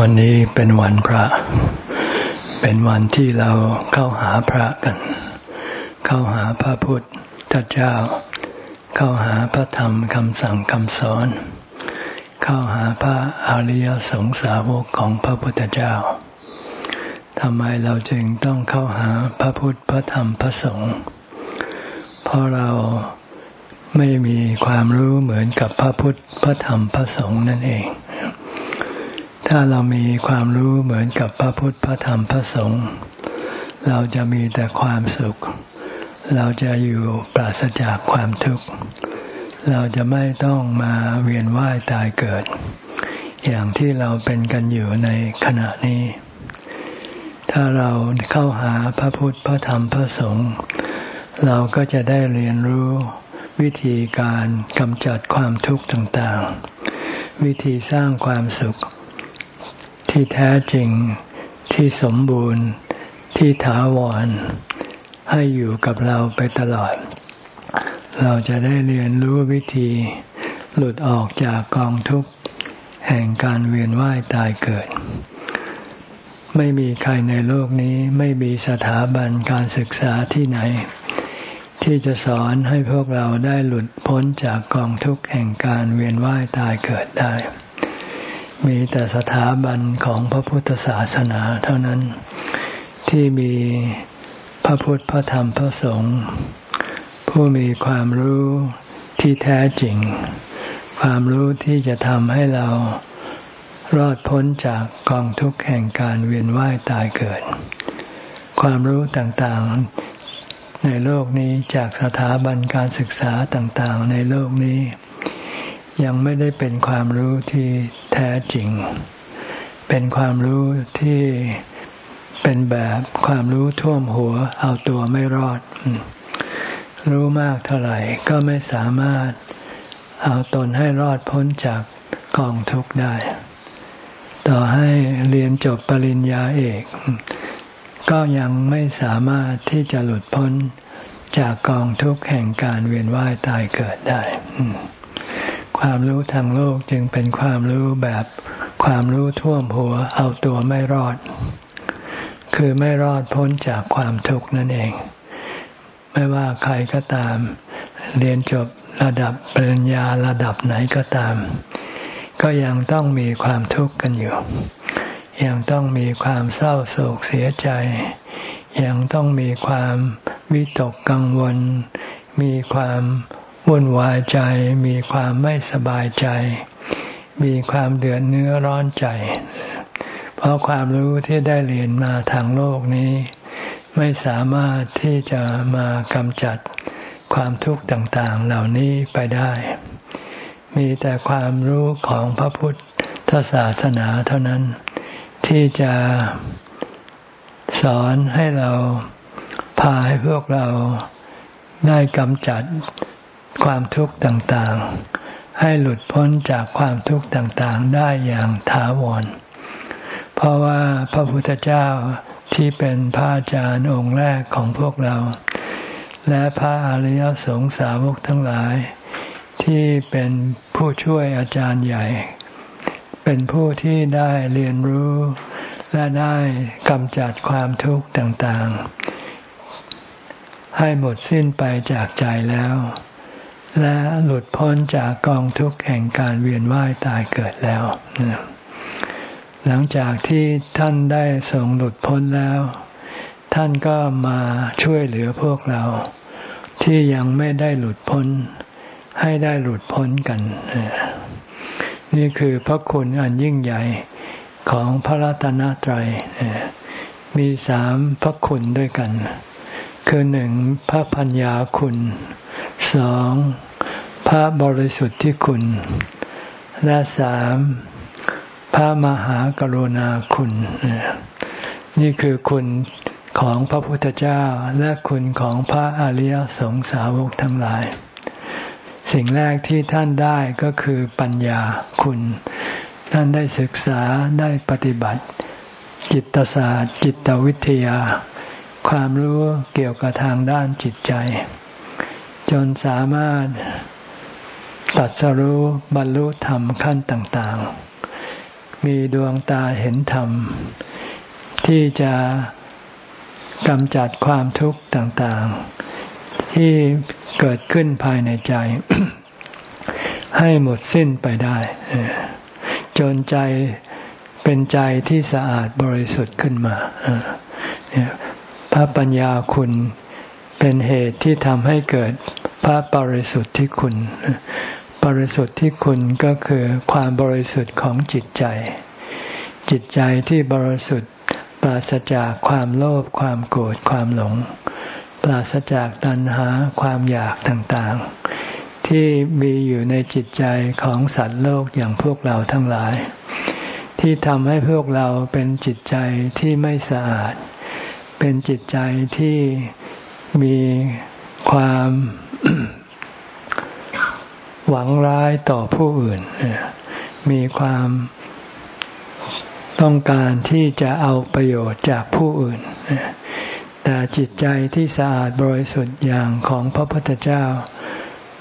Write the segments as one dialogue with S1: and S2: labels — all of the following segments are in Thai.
S1: วันนี้เป็นวันพระ เป็นวันที่เราเข้าหาพระกัน เข้าหาพระพุทธเจ้า เข้าหาพระธรรมคำสั่งคำสอน เข้าหาพระอริยสงสาวกของพระพุทธเจ้าทำไมเราจึงต้องเข้าหาพระพุทธพระธรรมพระสงฆ์เพราะเราไม่มีความรู้เหมือนกับพระพุทธพระธรรมพระสงฆ์นั่นเอง ถ้าเรามีความรู้เหมือนกับพระพุทธพระธรรมพระสงฆ์เราจะมีแต่ความสุข เราจะอยู่ปราศจากความทุกข์ เราจะไม่ต้องมาเวียนว่ายตายเกิด อย่างที่เราเป็นกันอยู่ในขณะนี้ ถ้าเราเข้าหาพระพุทธพระธรรมพระสงฆ์เราก็จะได้เรียนรู้วิธีการกำจัดความทุกข์ต่างๆ วิธีสร้างความสุข ที่แท้จริงที่สมบูรณ์ที่ถาวร ให้อยู่กับเราไปตลอด เราจะได้เรียนรู้วิธี หลุดออกจากกองทุกข์ แห่งการเวียนว่ายตายเกิด ไม่มีใครในโลกนี้ไม่มีสถาบันการศึกษาที่ไหน ที่จะสอนให้พวกเราได้หลุดพ้นจากกองทุกข์แห่งการเวียนว่ายตายเกิดได้ มีแต่สถาบันของพระพุทธศาสนาเท่านั้น ที่มีพระพุทธพระธรรมพระสงฆ์ผู้มีความรู้ที่แท้จริง ความรู้ที่จะทำให้เรารอดพ้นจากกองทุกข์แห่งการเวียนว่ายตายเกิด ความรู้ต่างๆในโลกนี้จากสถาบันการศึกษาต่างๆ ในโลกนี้ ยังไม่ได้เป็นความรู้ที่แท้จริง เป็นความรู้ที่เป็นแบบความรู้ท่วมหัวเอาตัวไม่รอด รู้มากเท่าไหร่ก็ไม่สามารถเอาตนให้รอดพ้นจากกองทุกข์ได้ ต่อให้เรียนจบปริญญาเอก ก็ยังไม่สามารถที่จะหลุดพ้นจากกองทุกข์แห่งการเวียนว่ายตายเกิดได้ ความรู้ทางโลกจึงเป็นความรู้แบบความรู้ท่วมหัวเอาตัวไม่รอด คือไม่รอดพ้นจากความทุกข์นั่นเอง ไม่ว่าใครก็ตาม เรียนจบระดับปริญญาระดับไหนก็ตาม ก็ยังต้องมีความทุกข์กันอยู่ ยังต้องมีความเศร้าโศกเสียใจ ยังต้องมีความวิตกกังวล มีความ วุ่นวายใจ มีความไม่สบายใจ มีความเดือดเนื้อร้อนใจ เพราะความรู้ที่ได้เรียนมาทางโลกนี้ ไม่สามารถที่จะมากำจัดความทุกข์ต่างๆเหล่านี้ไปได้ มีแต่ความรู้ของพระพุทธศาสนาเท่านั้น ที่จะสอนให้เราพาให้พวกเราได้กำจัด ความทุกข์ต่างๆ ให้หลุดพ้นจากความทุกข์ต่างๆ ได้อย่างถาวร เพราะว่าพระพุทธเจ้าที่เป็นพระอาจารย์องค์แรกของพวกเรา และพระอริยสงสาวกทั้งหลาย ที่เป็นผู้ช่วยอาจารย์ใหญ่ เป็นผู้ที่ได้เรียนรู้ และได้กำจัดความทุกข์ต่างๆ ให้หมดสิ้นไปจากใจแล้ว และหลุดพ้นจากกองทุกข์แห่งการเวียนว่ายตายเกิดแล้ว หลังจากที่ท่านได้ทรงหลุดพ้นแล้ว ท่านก็มาช่วยเหลือพวกเรา ที่ยังไม่ได้หลุดพ้น ให้ได้หลุดพ้นกัน นี่คือพระคุณอันยิ่งใหญ่ของพระรัตนตรัยมีสามพระคุณด้วยกัน คือหนึ่งพระพัญญาคุณสอง พระบริสุทธิ์ที่คุณ และสามพระมหากรุณาคุณ นี่คือคุณของพระพุทธเจ้าและคุณของพระอริยสงสาวกทั้งหลาย สิ่งแรกที่ท่านได้ก็คือปัญญาคุณ ท่านได้ศึกษาได้ปฏิบัติ จิตศาสตร์ จิตวิทยา ความรู้เกี่ยวกับทางด้านจิตใจ จนสามารถ ตัดสรู้บรรลุธรรมขั้นต่างๆ มีดวงตาเห็นธรรม ที่จะกำจัดความทุกข์ต่างๆ ที่เกิดขึ้นภายในใจ ให้หมดสิ้นไปได้ จนใจเป็นใจที่สะอาดบริสุทธิ์ขึ้นมาพระปัญญาคุณเป็นเหตุที่ทำให้เกิดพระบริสุทธิ์ที่คุณ บริสุทธิ์ที่คุณก็คือความบริสุทธิ์ของจิตใจ จิตใจที่บริสุทธิ์ปราศจากความโลภความโกรธความหลง ปราศจากตัณหาความอยากต่างๆ ที่มีอยู่ในจิตใจของสัตว์โลกอย่างพวกเราทั้งหลาย ที่ทำให้พวกเราเป็นจิตใจที่ไม่สะอาด เป็นจิตใจที่มีความ หวังร้ายต่อผู้อื่น มีความต้องการที่จะเอาประโยชน์จากผู้อื่น แต่จิตใจที่สะอาดบริสุทธิ์อย่างของพระพุทธเจ้า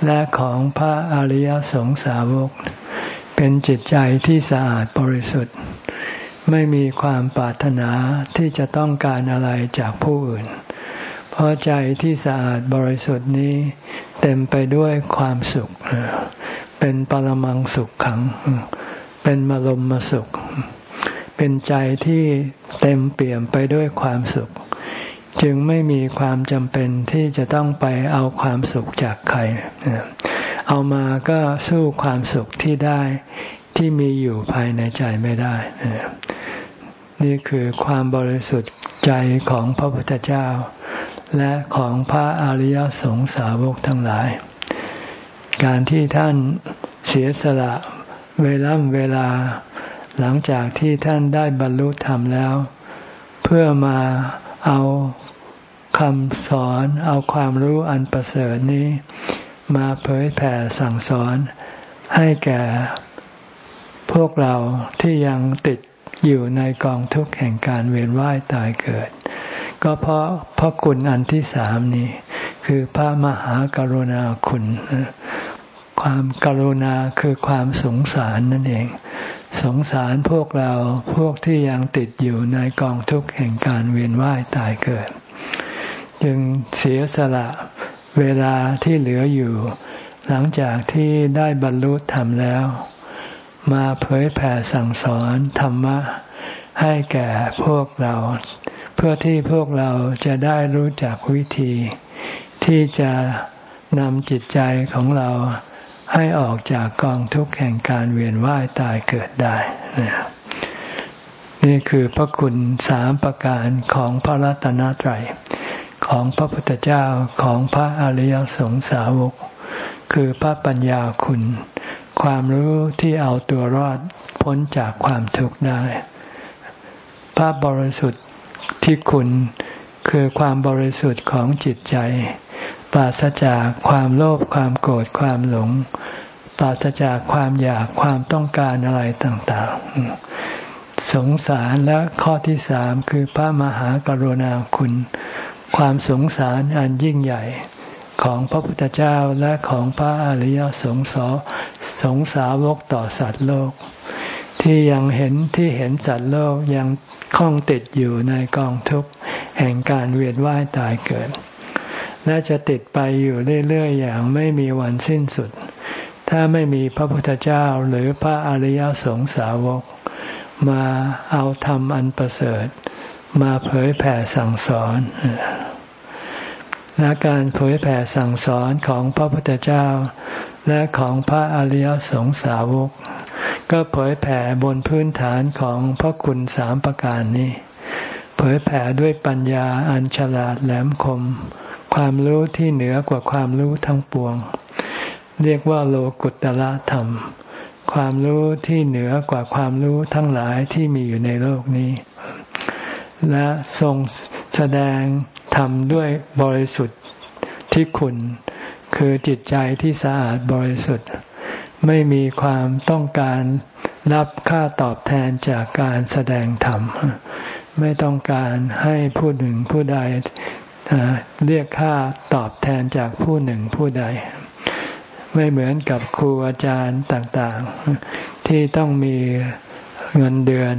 S1: และของพระอริยสงสาวก เป็นจิตใจที่สะอาดบริสุทธิ์ ไม่มีความปรารถนาที่จะต้องการอะไรจากผู้อื่น เพราะใจที่สะอาดบริสุทธิ์นี้เต็มไปด้วยความสุข เป็นปรมังสุขขัง เป็นมรมมสุข เป็นใจที่เต็มเปี่ยมไปด้วยความสุข จึงไม่มีความจำเป็นที่จะต้องไปเอาความสุขจากใคร เอามาก็สู้ความสุขที่ได้ที่มีอยู่ภายในใจไม่ได้ นี่คือความบริสุทธิ์ใจของพระพุทธเจ้า และของพระอริยสงสาวกทั้งหลาย การที่ท่านเสียสละเวลาเวลา หลังจากที่ท่านได้บรรลุธรรมแล้ว เพื่อมาเอาคำสอนเอาความรู้อันประเสริฐนี้ มาเผยแผ่สั่งสอนให้แก่พวกเราที่ยังติดอยู่ในกองทุกข์แห่งการเวียนว่ายตายเกิด ก็เพราะพระคุณอันที่สามนี่คือพระมหากรุณาคุณ ความกรุณาคือความสงสารนั่นเอง สงสารพวกเราพวกที่ยังติดอยู่ในกองทุกข์แห่งการเวียนว่ายตายเกิด จึงเสียสละเวลาที่เหลืออยู่ หลังจากที่ได้บรรลุธรรมแล้ว มาเผยแผ่สั่งสอนธรรมะให้แก่พวกเรา เพื่อที่พวกเราจะได้รู้จักวิธี ที่จะนำจิตใจของเราให้ออกจากกองทุกข์แห่งการเวียนว่ายตายเกิดได้นี่คือพระคุณสามประการของพระรัตนตรัยของพระพุทธเจ้าของพระอริยสงสาวก คือพระปัญญาคุณ ความรู้ที่เอาตัวรอดพ้นจากความทุกข์ได้ พระบริสุทธิ์ ที่คุณคือความบริสุทธิ์ของจิตใจ ปราศจากความโลภความโกรธความหลง ปราศจากความอยากความต้องการอะไรต่างๆ สงสารและข้อที่สามคือพระมหากรุณาคุณ ความสงสารอันยิ่งใหญ่ของพระพุทธเจ้าและของพระอริยสงสสงสาวกต่อสัตว์โลก ที่ยังเห็นที่เห็นสัตว์โลกยัง คล้องติดอยู่ในกองทุกข์แห่งการเวียนว่ายตายเกิด และจะติดไปอยู่เรื่อยๆอย่างไม่มีวันสิ้นสุด ถ้าไม่มีพระพุทธเจ้าหรือพระอริยสงสาวก มาเอาธรรมอันประเสริฐ มาเผยแผ่สั่งสอนและการเผยแผ่สั่งสอนของพระพุทธเจ้า และของพระอริยสงสาวก ก็เผยแผ่บนพื้นฐานของพระคุณสามประการนี้ เผยแผ่ด้วยปัญญาอันฉลาดแหลมคม ความรู้ที่เหนือกว่าความรู้ทั้งปวง เรียกว่าโลกุตละธรรม ความรู้ที่เหนือกว่าความรู้ทั้งหลายที่มีอยู่ในโลกนี้ และทรงแสดงธรรมด้วยบริสุทธิ์ที่คุณ คือจิตใจที่สะอาดบริสุทธิ์ ไม่มีความต้องการรับค่าตอบแทนจากการแสดงธรรม ไม่ต้องการให้ผู้หนึ่งผู้ใดเรียกค่าตอบแทนจากผู้หนึ่งผู้ใด ไม่เหมือนกับครูอาจารย์ต่างๆ ที่ต้องมีเงินเดือน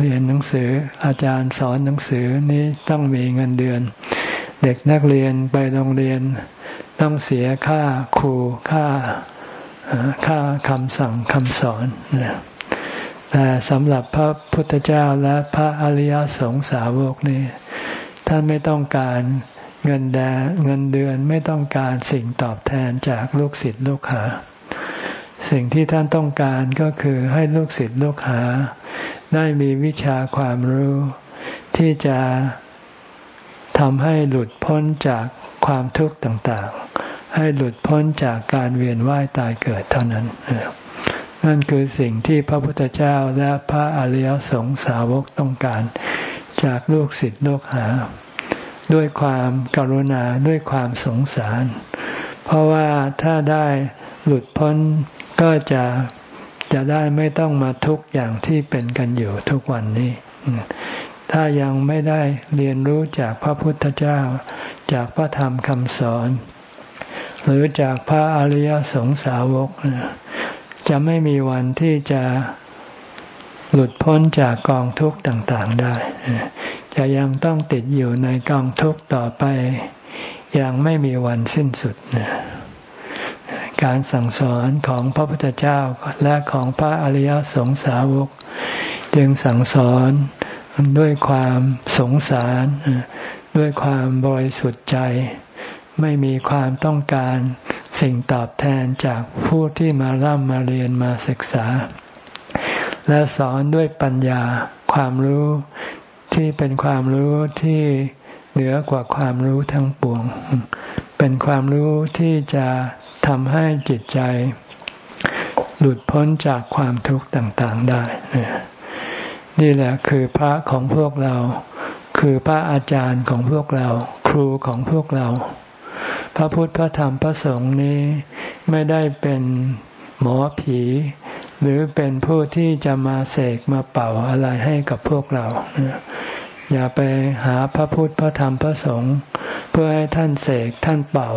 S1: เรียนหนังสืออาจารย์สอนหนังสือนี้ต้องมีเงินเดือน เด็กนักเรียนไปโรงเรียนต้องเสียค่าครูค่า ค่าคำสั่งคำสอนแต่สำหรับพระพุทธเจ้าและพระอริยสงสาวกนี่ท่านไม่ต้องการเงินแดเงินเดือนไม่ต้องการสิ่งตอบแทนจากลูกศิษย์ลูกหา สิ่งที่ท่านต้องการก็คือให้ลูกศิษย์ลูกหา ได้มีวิชาความรู้ ที่จะทำให้หลุดพ้นจากความทุกข์ต่างๆ ให้หลุดพ้นจากการเวียนว่ายตายเกิดเท่านั้น นั่นคือสิ่งที่พระพุทธเจ้าและพระอริยสงสาวกต้องการ จากลูกศิษย์ลูกหา ด้วยความกรุณาด้วยความสงสาร เพราะว่าถ้าได้หลุดพ้นก็จะจะได้ไม่ต้องมาทุกข์อย่างที่เป็นกันอยู่ทุกวันนี้ ถ้ายังไม่ได้เรียนรู้จากพระพุทธเจ้า จากพระธรรมคำสอน หรือจากพระอริยสงสาวก จะไม่มีวันที่จะหลุดพ้นจากกองทุกข์ต่างๆได้ จะยังต้องติดอยู่ในกองทุกข์ต่อไป อย่างไม่มีวันสิ้นสุดการสั่งสอนของพระพุทธเจ้าและของพระอริยสงสาวก จึงสั่งสอนด้วยความสงสาร ด้วยความบริสุทธิ์ใจ ไม่มีความต้องการสิ่งตอบแทนจากผู้ที่มาร่ำมาเรียนมาศึกษา และสอนด้วยปัญญาความรู้ที่เป็นความรู้ที่เหนือกว่าความรู้ทั้งปวง เป็นความรู้ที่จะทำให้จิตใจ หลุดพ้นจากความทุกข์ต่างๆได้ นี่แหละคือพระของพวกเรา คือพระอาจารย์ของพวกเรา ครูของพวกเรา พระพุทธพระธรรมพระสงฆ์นี้ไม่ได้เป็นหมอผี หรือเป็นผู้ที่จะมาเสกมาเป่าอะไรให้กับพวกเรา อย่าไปหาพระพุทธพระธรรมพระสงฆ์เพื่อให้ท่านเสกท่านเป่า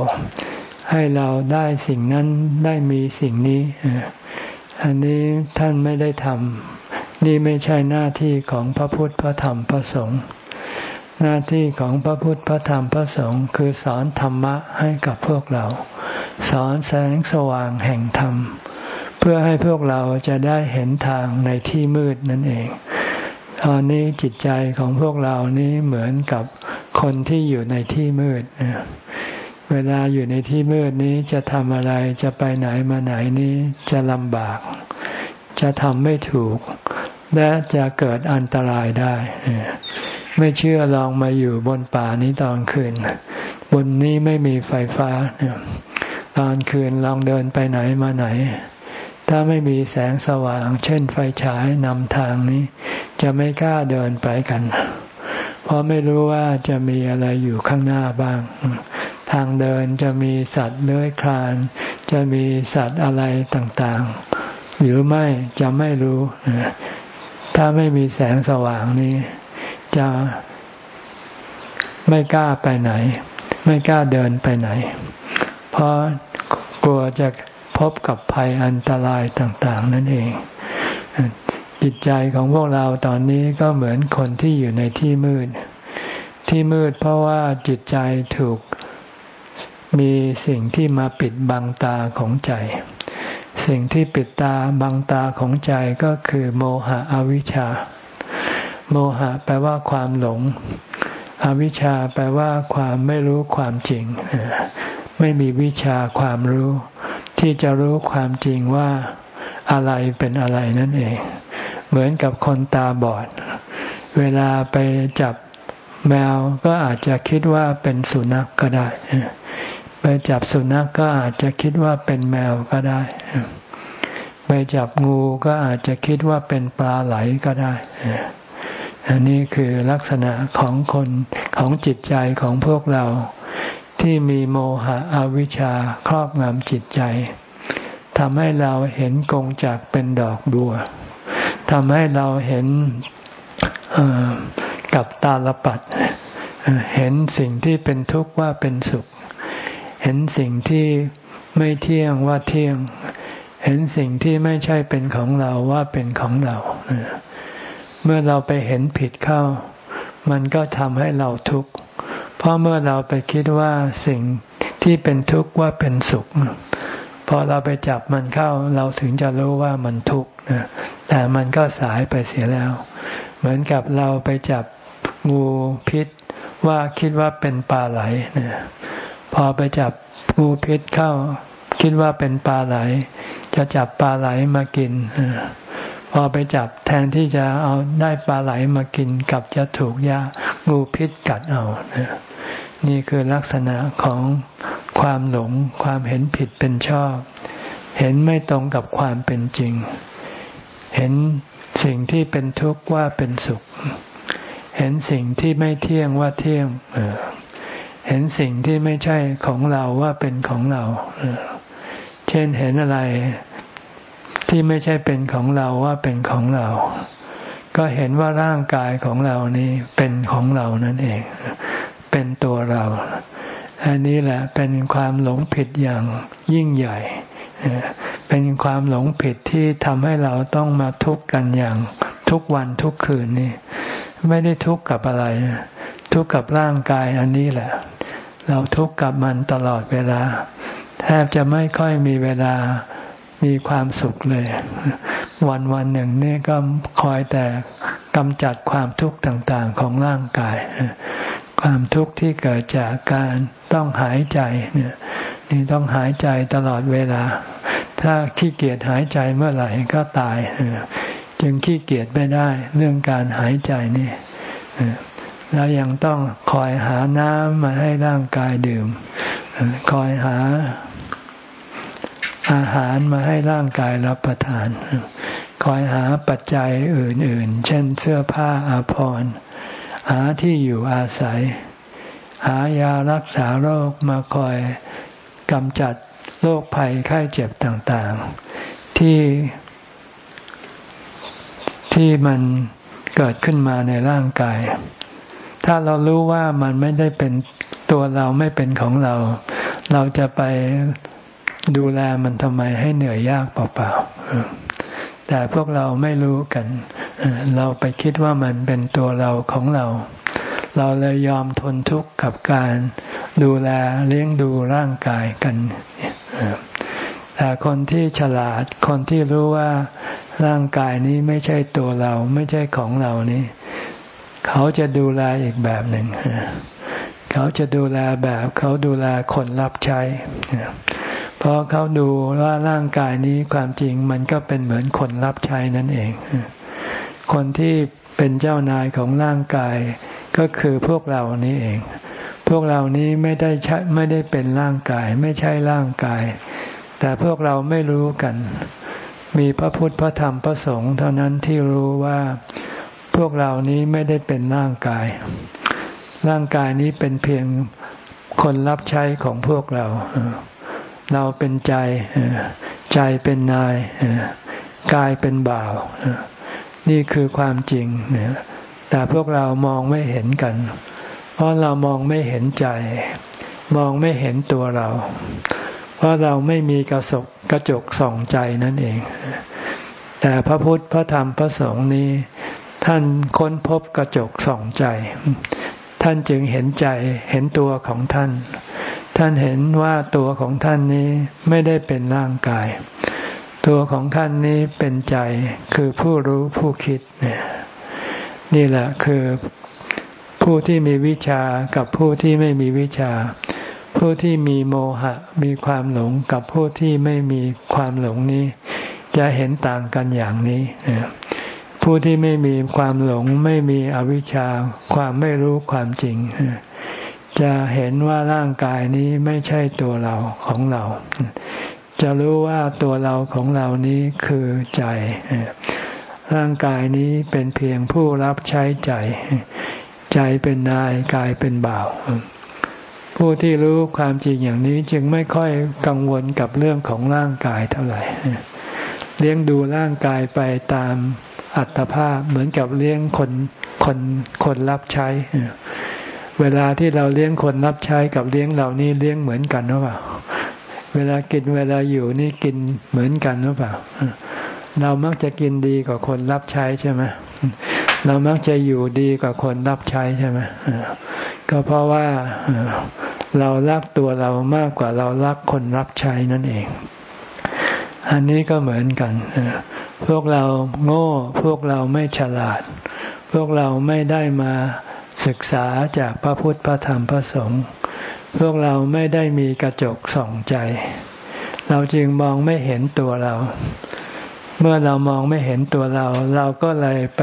S1: ให้เราได้สิ่งนั้นได้มีสิ่งนี้ อันนี้ท่านไม่ได้ทำนี่ไม่ใช่หน้าที่ของพระพุทธพระธรรมพระสงฆ์ หน้าที่ของพระพุทธพระธรรมพระสงฆ์คือสอนธรรมะให้กับพวกเรา สอนแสงสว่างแห่งธรรม เพื่อให้พวกเราจะได้เห็นทางในที่มืดนั่นเอง ตอนนี้จิตใจของพวกเรานี้เหมือนกับคนที่อยู่ในที่มืด เวลาอยู่ในที่มืดนี้จะทำอะไรจะไปไหนมาไหนนี้จะลำบาก จะทำไม่ถูก และจะเกิดอันตรายได้ ไม่เชื่อลองมาอยู่บนป่านี้ตอนคืน บนนี้ไม่มีไฟฟ้า ตอนคืนลองเดินไปไหนมาไหน ถ้าไม่มีแสงสว่าง เช่นไฟฉายนำทางนี้ จะไม่กล้าเดินไปกัน เพราะไม่รู้ว่าจะมีอะไรอยู่ข้างหน้าบ้าง ทางเดินจะมีสัตว์เลื้อยคลาน จะมีสัตว์อะไรต่างๆ หรือไม่จะไม่รู้ ถ้าไม่มีแสงสว่างนี้ จะไม่กล้าไปไหน ไม่กล้าเดินไปไหน เพราะกลัวจะพบกับภัยอันตรายต่าง ๆ นั่นเอง จิตใจของพวกเราตอนนี้ก็เหมือนคนที่อยู่ในที่มืด ที่มืดเพราะว่าจิตใจถูกมีสิ่งที่มาปิดบังตาของใจ สิ่งที่ปิดตาบังตาของใจก็คือโมหะอวิชชา โมหะแปลว่าความหลง อวิชชาแปลว่าความไม่รู้ความจริง ไม่มีวิชาความรู้ ที่จะรู้ความจริงว่าอะไรเป็นอะไรนั่นเอง เหมือนกับคนตาบอด เวลาไปจับแมวก็อาจจะคิดว่าเป็นสุนัขกก็ได้ ไปจับสุนัขกก็อาจจะคิดว่าเป็นแมวก็ได้ ไปจับงูก็อาจจะคิดว่าเป็นปลาไหลก็ได้อันนี้คือลักษณะของคนของจิตใจของพวกเราที่มีโมหะอวิชชาครอบงำจิตใจทำให้เราเห็นกงจากเป็นดอกบัวทำให้เราเห็นกับตาลปัดเห็นสิ่งที่เป็นทุกข์ว่าเป็นสุข เห็นสิ่งที่ไม่เที่ยงว่าเที่ยง เห็นสิ่งที่ไม่ใช่เป็นของเราว่าเป็นของเรา เมื่อเราไปเห็นผิดเข้า มันก็ทำให้เราทุกข์ เพราะเมื่อเราไปคิดว่าสิ่งที่เป็นทุกข์ว่าเป็นสุข พอเราไปจับมันเข้า เราถึงจะรู้ว่ามันทุกข์แต่มันก็สายไปเสียแล้ว เหมือนกับเราไปจับงูพิษว่าคิดว่าเป็นปลาไหลเนี่ย พอไปจับงูพิษเข้า คิดว่าเป็นปลาไหล จะจับปลาไหลมากิน พอไปจับแทนที่จะเอาได้ปลาไหลมากินกับจะถูกยางูพิษกัดเอานี่คือลักษณะของความหลงความเห็นผิดเป็นชอบ เห็นไม่ตรงกับความเป็นจริง เห็นสิ่งที่เป็นทุกข์ว่าเป็นสุข เห็นสิ่งที่ไม่เที่ยงว่าเที่ยง เห็นสิ่งที่ไม่ใช่ของเราว่าเป็นของเรา เช่นเห็นอะไรที่ไม่ใช่เป็นของเราว่าเป็นของเรา ก็เห็นว่าร่างกายของเรานี้เป็นของเรานั่นเอง เป็นตัวเรา อันนี้แหละเป็นความหลงผิดอย่างยิ่งใหญ่ เป็นความหลงผิดที่ทำให้เราต้องมาทุกข์กันอย่างทุกวันทุกคืนนี่ ไม่ได้ทุกข์กับอะไร ทุกข์กับร่างกายอันนี้แหละ เราทุกข์กับมันตลอดเวลา แทบจะไม่ค่อยมีเวลามีความสุขเลย วันวันหนึ่งนี่ก็คอยแต่กำจัดความทุกข์ต่างๆของร่างกาย ความทุกข์ที่เกิดจากการต้องหายใจเนี่ยนี่ต้องหายใจตลอดเวลา ถ้าขี้เกียจหายใจเมื่อไหร่ก็ตาย จึงขี้เกียจไม่ได้เรื่องการหายใจนี่แล้วยังต้องคอยหาน้ำมาให้ร่างกายดื่ม คอยหาอาหารมาให้ร่างกายรับประทาน คอยหาปัจจัยอื่น ๆ เช่นเสื้อผ้าอาภรณ์หาที่อยู่อาศัย หายารักษาโรคมาคอยกำจัดโรคภัยไข้เจ็บต่าง ๆ ที่ ที่มันเกิดขึ้นมาในร่างกาย ถ้าเรารู้ว่ามันไม่ได้เป็นตัวเราไม่เป็นของเรา เราจะไปดูแลมันทำไมให้เหนื่อยยากเปล่าๆแต่พวกเราไม่รู้กัน เราไปคิดว่ามันเป็นตัวเราของเรา เราเลยยอมทนทุกข์กับการดูแลเลี้ยงดูร่างกายกัน แต่คนที่ฉลาด คนที่รู้ว่าร่างกายนี้ไม่ใช่ตัวเราไม่ใช่ของเรานี้ เขาจะดูแลอีกแบบหนึ่ง เขาจะดูแลแบบเขาดูแลคนรับใช้ เพราะเขาดูว่าร่างกายนี้ความจริงมันก็เป็นเหมือนคนรับใช้นั่นเอง คนที่เป็นเจ้านายของร่างกายก็คือพวกเรานี้เอง พวกเรานี้ไม่ได้ใช้ไม่ได้เป็นร่างกาย ไม่ใช่ร่างกาย แต่พวกเราไม่รู้กัน มีพระพุทธพระธรรมพระสงฆ์เท่านั้นที่รู้ว่าพวกเรานี้ไม่ได้เป็นร่างกาย ร่างกายนี้เป็นเพียงคนรับใช้ของพวกเรา เราเป็นใจ ใจเป็นนาย กายเป็นบ่าว นี่คือความจริง แต่พวกเรามองไม่เห็นกัน เพราะเรามองไม่เห็นใจ มองไม่เห็นตัวเรา เพราะเราไม่มีกระสกกระจกส่องใจนั่นเอง แต่พระพุทธพระธรรมพระสงฆ์นี้ ท่านค้นพบกระจกส่องใจ ท่านจึงเห็นใจเห็นตัวของท่าน ท่านเห็นว่าตัวของท่านนี้ไม่ได้เป็นร่างกาย ตัวของท่านนี้เป็นใจคือผู้รู้ผู้คิดเนี่ยนี่แหละคือผู้ที่มีวิชากับผู้ที่ไม่มีวิชา ผู้ที่มีโมหะมีความหลงกับผู้ที่ไม่มีความหลงนี้ จะเห็นต่างกันอย่างนี้ ผู้ที่ไม่มีความหลงไม่มีอวิชชาความไม่รู้ความจริง จะเห็นว่าร่างกายนี้ไม่ใช่ตัวเราของเรา จะรู้ว่าตัวเราของเรานี้คือใจ ร่างกายนี้เป็นเพียงผู้รับใช้ใจ ใจเป็นนายกายเป็นบ่าว ผู้ที่รู้ความจริงอย่างนี้จึงไม่ค่อยกังวลกับเรื่องของร่างกายเท่าไหร่ เลี้ยงดูร่างกายไปตามอัตภาพเหมือนกับเลี้ยงคนคนคนรับใช้ เวลาที่เราเลี้ยงคนรับใช้กับเลี้ยงเรานี่เลี้ยงเหมือนกันหรือเปล่า เวลากินเวลาอยู่นี่กินเหมือนกันหรือเปล่า เรามักจะกินดีกว่าคนรับใช้ใช่ไหม เรามักจะอยู่ดีกว่าคนรับใช้ใช่ไหมก็เพราะว่าเรารักตัวเรามากกว่าเรารักคนรับใช้นั่นเอง อันนี้ก็เหมือนกัน พวกเราโง่ พวกเราไม่ฉลาด พวกเราไม่ได้มาศึกษาจากพระพุทธพระธรรมพระสงฆ์พวกเราไม่ได้มีกระจกส่องใจ เราจึงมองไม่เห็นตัวเรา เมื่อเรามองไม่เห็นตัวเรา เราก็เลยไป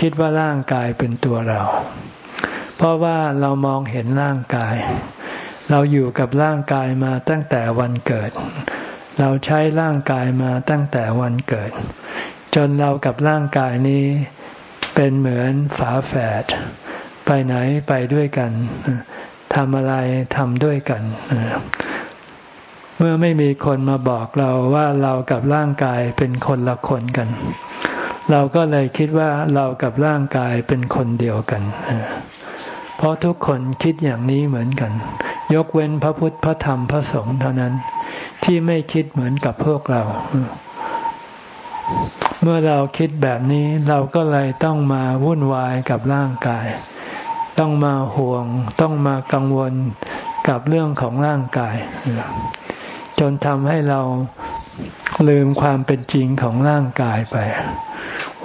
S1: คิดว่าร่างกายเป็นตัวเรา เพราะว่าเรามองเห็นร่างกาย เราอยู่กับร่างกายมาตั้งแต่วันเกิด เราใช้ร่างกายมาตั้งแต่วันเกิด จนเรากับร่างกายนี้เป็นเหมือนฝาแฝด ไปไหนไปด้วยกันทำอะไรทำด้วยกัน เมื่อไม่มีคนมาบอกเราว่าเรากับร่างกายเป็นคนละคนกัน เราก็เลยคิดว่าเรากับร่างกายเป็นคนเดียวกัน เพราะทุกคนคิดอย่างนี้เหมือนกัน ยกเว้นพระพุทธพระธรรมพระสงฆ์เท่านั้น ที่ไม่คิดเหมือนกับพวกเรา เมื่อเราคิดแบบนี้เราก็เลยต้องมาวุ่นวายกับร่างกาย ต้องมาห่วง ต้องมากังวลกับเรื่องของร่างกาย จนทำให้เราลืมความเป็นจริงของร่างกายไป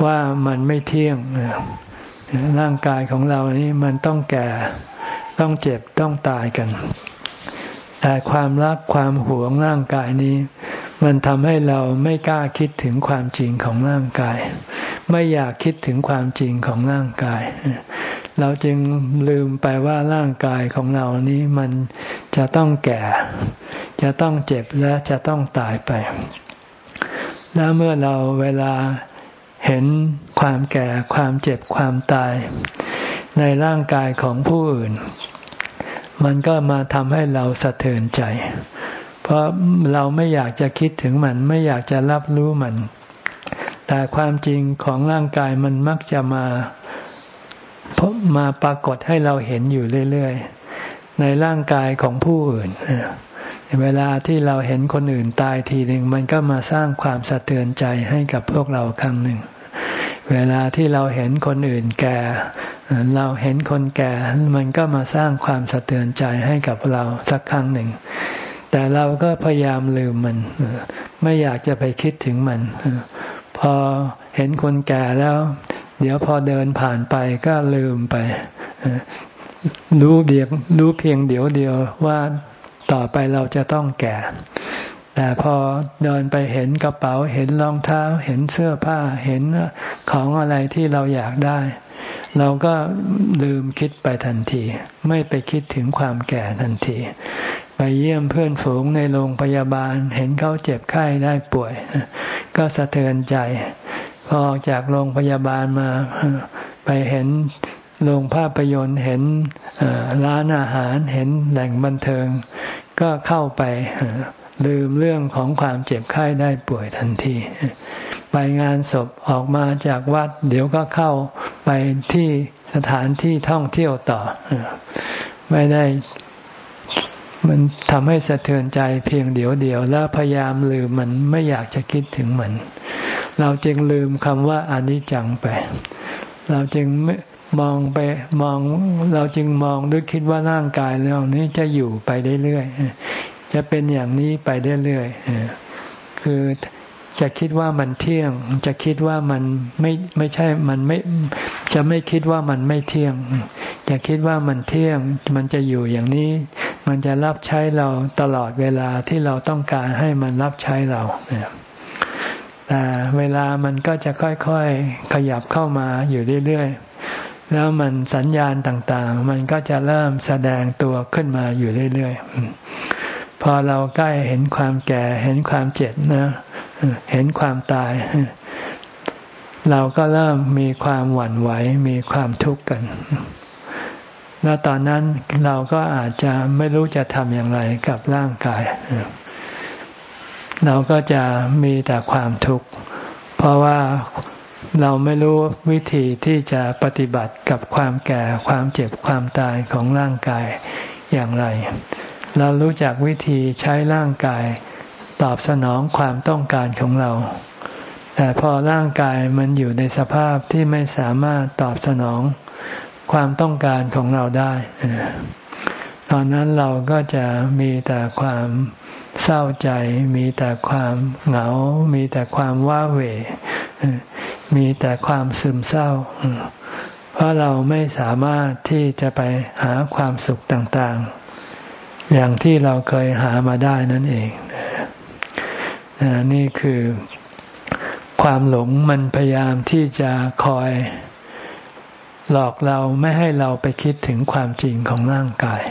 S1: ว่ามันไม่เที่ยงร่างกายของเรานี้มันต้องแก่ต้องเจ็บต้องตายกัน แต่ความรักความหวงร่างกายนี้ มันทำให้เราไม่กล้าคิดถึงความจริงของร่างกาย ไม่อยากคิดถึงความจริงของร่างกาย เราจึงลืมไปว่าร่างกายของเรานี้มันจะต้องแก่ จะต้องเจ็บและจะต้องตายไป แล้วเมื่อเราเวลาเห็นความแก่ความเจ็บความตาย ในร่างกายของผู้อื่น มันก็มาทำให้เราสะเทือนใจ เพราะเราไม่อยากจะคิดถึงมัน ไม่อยากจะรับรู้มัน แต่ความจริงของร่างกายมันมักจะมาพมาปรากฏให้เราเห็นอยู่เรื่อยๆ ในร่างกายของผู้อื่น เวลาที่เราเห็นคนอื่นตายทีหนึ่งมันก็มาสร้างความสะเทือนใจให้กับพวกเราครั้งหนึ่ง เวลาที่เราเห็นคนอื่นแก่ เราเห็นคนแก่ มันก็มาสร้างความสะเทือนใจให้กับเราสักครั้งหนึ่ง แต่เราก็พยายามลืมมัน ไม่อยากจะไปคิดถึงมัน พอเห็นคนแก่แล้ว เดี๋ยวพอเดินผ่านไปก็ลืมไป รู้เดียวรู้เพียงเดี๋ยวเดียวว่าต่อไปเราจะต้องแก่ แต่พอเดินไปเห็นกระเป๋า เห็นรองเท้า เห็นเสื้อผ้า เห็นของอะไรที่เราอยากได้ เราก็ลืมคิดไปทันที ไม่ไปคิดถึงความแก่ทันที ไปเยี่ยมเพื่อนฝูงในโรงพยาบาล เห็นเขาเจ็บไข้ได้ป่วย ก็สะเทือนใจ พอออกจากโรงพยาบาลมา ไปเห็นโรงภาพยนตร์เห็นร้านอาหารเห็นแหล่งบันเทิง ก็เข้าไปลืมเรื่องของความเจ็บไข้ได้ป่วยทันที ไปงานศพออกมาจากวัด เดี๋ยวก็เข้าไปที่สถานที่ท่องเที่ยวต่อ ไม่ได้ มันทำให้สะเทือนใจเพียงเดี๋ยวเดียว แล้วพยายามลืมมันไม่อยากจะคิดถึงมัน เราจึงลืมคำว่าอนิจจังไป เราจึงไม่มองไปมองเราจึงมองด้วยคิดว่าร่างกายเรานี้จะอยู่ไปเรื่อยๆจะเป็นอย่างนี้ไปเรื่อยๆคือจะคิดว่ามันเที่ยง จะคิดว่ามันไม่ไม่ใช่มันไม่จะไม่คิดว่ามันไม่เที่ยง จะคิดว่ามันเที่ยง มันจะอยู่อย่างนี้ มันจะรับใช้เราตลอดเวลาที่เราต้องการให้มันรับใช้เราแต่เวลามันก็จะค่อยๆขยับเข้ามาอยู่เรื่อยๆ แล้วมันสัญญาณต่างๆ มันก็จะเริ่มแสดงตัวขึ้นมาอยู่เรื่อยๆ พอเราใกล้เห็นความแก่ เห็นความเจ็บนะ เห็นความตาย เราก็เริ่มมีความหวั่นไหว มีความทุกข์กัน แล้วตอนนั้นเราก็อาจจะไม่รู้จะทำอย่างไรกับร่างกาย เราก็จะมีแต่ความทุกข์ เพราะว่าเราไม่รู้วิธีที่จะปฏิบัติกับความแก่ความเจ็บความตายของร่างกายอย่างไร เรารู้จักวิธีใช้ร่างกายตอบสนองความต้องการของเรา แต่พอร่างกายมันอยู่ในสภาพที่ไม่สามารถตอบสนอง ความต้องการของเราได้ ตอนนั้นเราก็จะมีแต่ความเศร้าใจ มีแต่ความเหงา มีแต่ความว้าเหวมีแต่ความซึมเศร้า เพราะเราไม่สามารถที่จะไปหาความสุขต่างๆ อย่างที่เราเคยหามาได้นั่นเอง นี่คือความหลงมันพยายามที่จะคอย หลอกเราไม่ให้เราไปคิดถึงความจริงของร่างกาย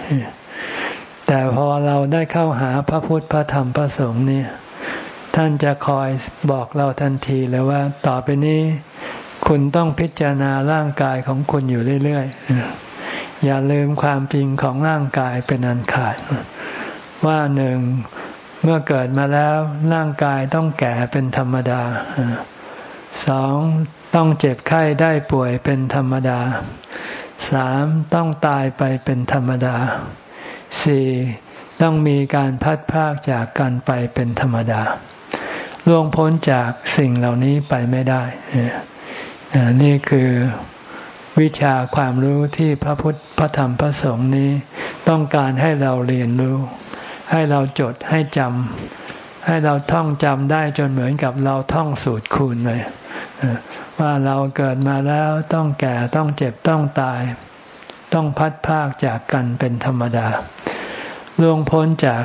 S1: แต่พอเราได้เข้าหาพระพุทธพระธรรมพระสงฆ์เนี่ย ท่านจะคอยบอกเราทันทีเลยว่า ต่อไปนี้คุณต้องพิจารณาร่างกายของคุณอยู่เรื่อยๆ อย่าลืมความจริงของร่างกายเป็นอันขาด ว่าหนึ่งเมื่อเกิดมาแล้วร่างกายต้องแก่เป็นธรรมดาสอง ต้องเจ็บไข้ได้ป่วยเป็นธรรมดาสามต้องตายไปเป็นธรรมดาสี่ต้องมีการพัดพากจากกันไปเป็นธรรมดาล่วงพ้นจากสิ่งเหล่านี้ไปไม่ได้ นี่คือวิชาความรู้ที่พระพุทธพระธรรมพระสงฆ์นี้ ต้องการให้เราเรียนรู้ ให้เราจดให้จำ ให้เราท่องจำได้จนเหมือนกับเราท่องสูตรคูณเลยว่าเราเกิดมาแล้วต้องแก่ต้องเจ็บต้องตาย ต้องพัดพากจากกันเป็นธรรมดาล่วงพ้นจาก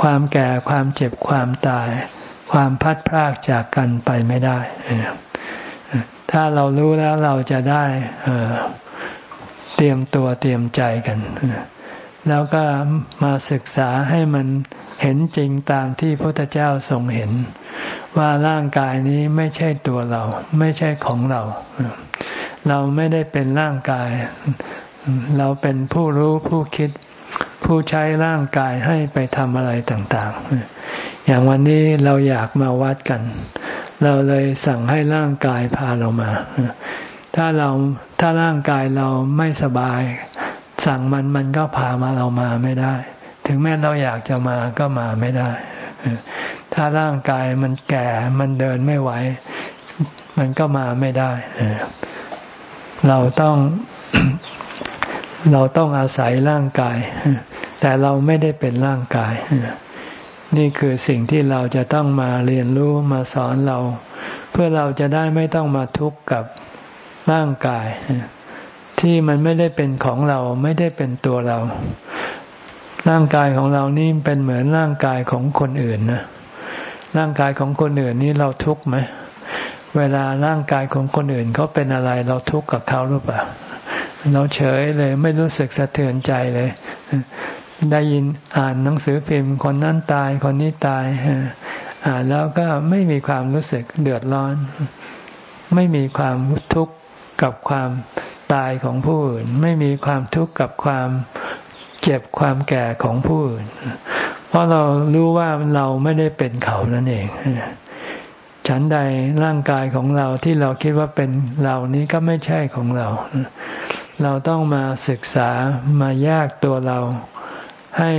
S1: ความแก่ความเจ็บความตาย ความพัดพากจากกันไปไม่ได้ ถ้าเรารู้แล้วเราจะได้เตรียมตัวเตรียมใจกัน แล้วก็มาศึกษาให้มันเห็นจริงตามที่พระพุทธเจ้าทรงเห็น ว่าร่างกายนี้ไม่ใช่ตัวเรา ไม่ใช่ของเรา เราไม่ได้เป็นร่างกาย เราเป็นผู้รู้ผู้คิด ผู้ใช้ร่างกายให้ไปทำอะไรต่างๆ อย่างวันนี้เราอยากมาวัดกัน เราเลยสั่งให้ร่างกายพาเรามา ถ้าเราถ้าร่างกายเราไม่สบาย สั่งมันมันก็พามาเรามาไม่ได้ ถึงแม้เราอยากจะมาก็มาไม่ได้ ถ้าร่างกายมันแก่มันเดินไม่ไหว มันก็มาไม่ได้ เราต้อง เราต้องอาศัยร่างกาย แต่เราไม่ได้เป็นร่างกาย นี่คือสิ่งที่เราจะต้องมาเรียนรู้มาสอนเรา เพื่อเราจะได้ไม่ต้องมาทุกข์กับร่างกาย ที่มันไม่ได้เป็นของเราไม่ได้เป็นตัวเรา ร่างกายของเรานี่เป็นเหมือนร่างกายของคนอื่นนะร่างกายของคนอื่นนี้เราทุกข์ไหมเวลาร่างกายของคนอื่นเขาเป็นอะไรเราทุกข์กับเขาหรือเปล่าเราเฉยเลยไม่รู้สึกสะเทือนใจเลย ได้ยินอ่านหนังสือพิมพ์คนนั้นตายคนนี้ตายอ่านแล้วก็ไม่มีความรู้สึกเดือดร้อน ไม่มีความทุกข์กับความ ตายของผู้อื่น ไม่มีความทุกข์กับความเจ็บความแก่ของผู้อื่น เพราะเรารู้ว่าเราไม่ได้เป็นเขานั่นเองฉันใดร่างกายของเราที่เราคิดว่าเป็นเรานี้ก็ไม่ใช่ของเรา เราต้องมาศึกษามาแยกตัวเราให้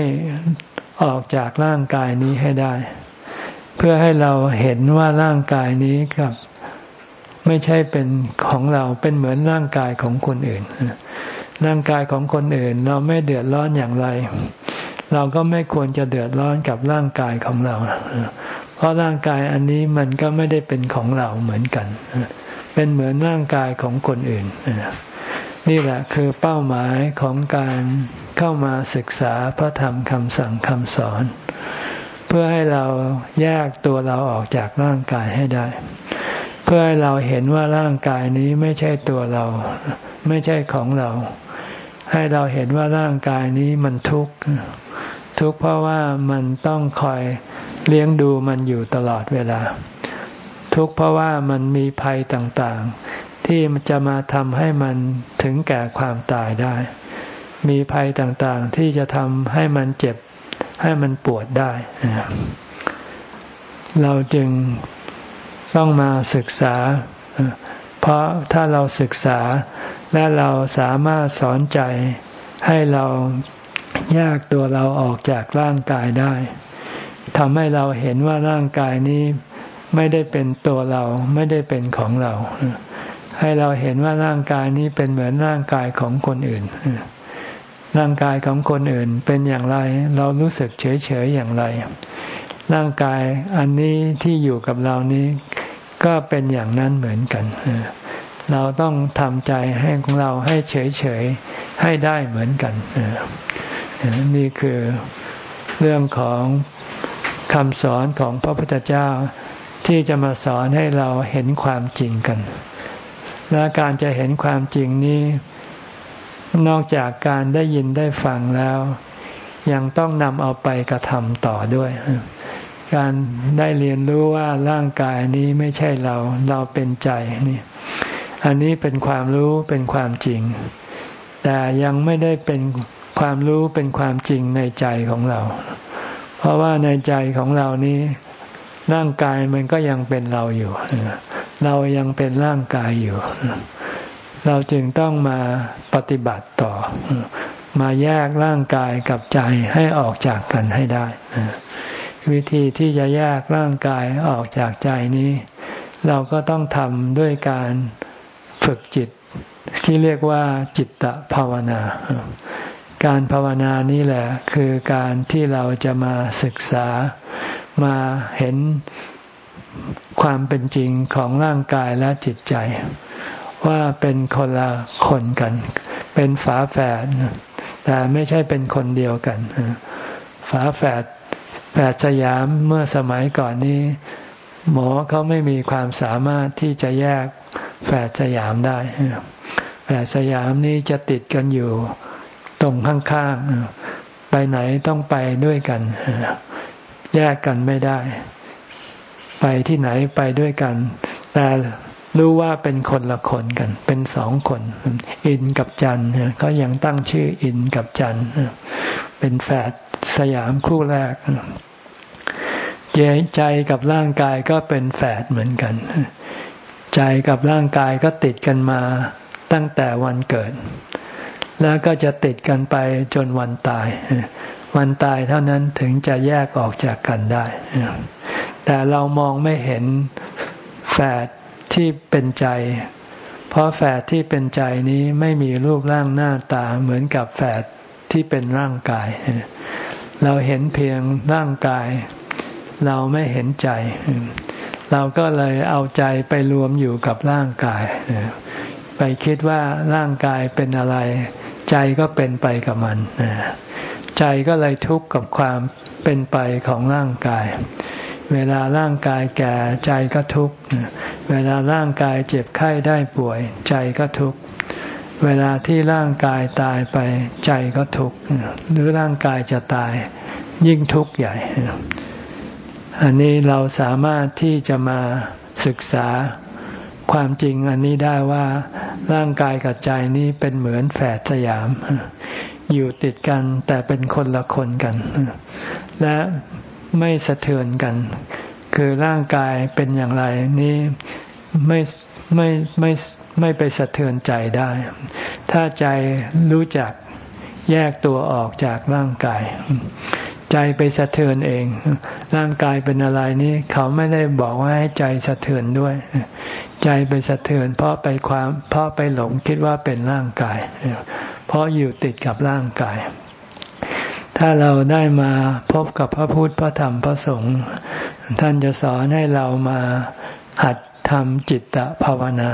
S1: ออกจากร่างกายนี้ให้ได้ เพื่อให้เราเห็นว่าร่างกายนี้กับ ไม่ใช่เป็นของเราเป็นเหมือนร่างกายของคนอื่น ร่างกายของคนอื่น เราไม่เดือดร้อนอย่างไร เราก็ไม่ควรจะเดือดร้อนกับร่างกายของเรา เพราะร่างกายอันนี้มันก็ไม่ได้เป็นของเราเหมือนกัน เป็นเหมือนร่างกายของคนอื่น นี่แหละคือเป้าหมายของการเข้ามาศึกษาพระธรรมคำสั่งคำสอน เพื่อให้เราแยกตัวเราออกจากร่างกายให้ได้ พื่อให้เราเห็นว่าร่างกายนี้ไม่ใช่ตัวเรา ไม่ใช่ของเรา ให้เราเห็นว่าร่างกายนี้มันทุกข์ทุกข์เพราะว่ามันต้องคอยเลี้ยงดูมันอยู่ตลอดเวลา ทุกข์เพราะว่ามันมีภัยต่างๆ ที่จะมาทำให้มันถึงแก่ความตายได้ มีภัยต่างๆ ที่จะทำให้มันเจ็บให้มันปวดได้ เราจึง ต้องมาศึกษา เพราะถ้าเราศึกษาและเราสามารถสอนใจให้เราแยกตัวเราออกจากร่างกายได้ทำให้เราเห็นว่าร่างกายนี้ไม่ได้เป็นตัวเราไม่ได้เป็นของเรา ให้เราเห็นว่าร่างกายนี้เป็นเหมือนร่างกายของคนอื่น ร่างกายของคนอื่นเป็นอย่างไร เรารู้สึกเฉยเฉยอย่างไร ร่างกายอันนี้ที่อยู่กับเรานี้ ก็เป็นอย่างนั้นเหมือนกัน เราต้องทำใจให้ของเราให้เฉยเฉยให้ได้เหมือนกัน นี่คือเรื่องของคำสอนของพระพุทธเจ้าที่จะมาสอนให้เราเห็นความจริงกัน และการจะเห็นความจริงนี้ นอกจากการได้ยินได้ฟังแล้ว ยังต้องนำเอาไปกระทำต่อด้วย การได้เรียนรู้ว่าร่างกายนี้ไม่ใช่เรา เราเป็นใจนี่อันนี้เป็นความรู้เป็นความจริง แต่ยังไม่ได้เป็นความรู้เป็นความจริงในใจของเรา เพราะว่าในใจของเรานี้ร่างกายมันก็ยังเป็นเราอยู่ เรายังเป็นร่างกายอยู่ เราจึงต้องมาปฏิบัติต่อ มาแยกร่างกายกับใจให้ออกจากกันให้ได้ วิธีที่จะแยกร่างกายออกจากใจนี้ เราก็ต้องทำด้วยการฝึกจิตที่เรียกว่าจิตตภาวนา การภาวนานี้แหละคือการที่เราจะมาศึกษามาเห็นความเป็นจริงของร่างกายและจิตใจ ว่าเป็นคนละคนกัน เป็นฝาแฝดแต่ไม่ใช่เป็นคนเดียวกันฝาแฝด แฝดสยามเมื่อสมัยก่อนนี้ หมอเขาไม่มีความสามารถที่จะแยกแฝดสยามได้แฝดสยามนี้จะติดกันอยู่ตรงข้างๆ ไปไหนต้องไปด้วยกัน แยกกันไม่ได้ ไปที่ไหนไปด้วยกัน แต่รู้ว่าเป็นคนละคนกัน เป็นสองคน อินกับจันเขายังตั้งชื่ออินกับจันเป็นแฝด สยามคู่แรกใจกับร่างกายก็เป็นแฝดเหมือนกัน ใจกับร่างกายก็ติดกันมาตั้งแต่วันเกิด แล้วก็จะติดกันไปจนวันตาย วันตายเท่านั้นถึงจะแยกออกจากกันได้ แต่เรามองไม่เห็นแฝดที่เป็นใจ เพราะแฝดที่เป็นใจนี้ไม่มีรูปร่างหน้าตาเหมือนกับแฝดที่เป็นร่างกาย เราเห็นเพียงร่างกาย เราไม่เห็นใจ เราก็เลยเอาใจไปรวมอยู่กับร่างกาย ไปคิดว่าร่างกายเป็นอะไร ใจก็เป็นไปกับมัน ใจก็เลยทุกข์กับความเป็นไปของร่างกาย เวลาร่างกายแก่ใจก็ทุกข์ เวลาร่างกายเจ็บไข้ได้ป่วย ใจก็ทุกข์ เวลาที่ร่างกายตายไปใจก็ทุกข์หรือร่างกายจะตาย ยิ่งทุกข์ใหญ่ อันนี้เราสามารถที่จะมาศึกษาความจริงอันนี้ได้ว่าร่างกายกับใจนี้เป็นเหมือนแฝดสยาม อยู่ติดกันแต่เป็นคนละคนกัน และไม่สะเทือนกัน คือร่างกายเป็นอย่างไรนี้ไม่ไม่ไม่ ไม่ไปสะเทือนใจได้ ถ้าใจรู้จักแยกตัวออกจากร่างกาย ใจไปสะเทือนเอง ร่างกายเป็นอะไรนี้ เขาไม่ได้บอกว่าให้ใจสะเทือนด้วย ใจไปสะเทือน เพราะไปความ เพราะไปหลงคิดว่าเป็นร่างกาย เพราะอยู่ติดกับร่างกาย ถ้าเราได้มาพบกับพระพุทธพระธรรมพระสงฆ์ท่านจะสอนให้เรามาหัดทำจิตตภาวนา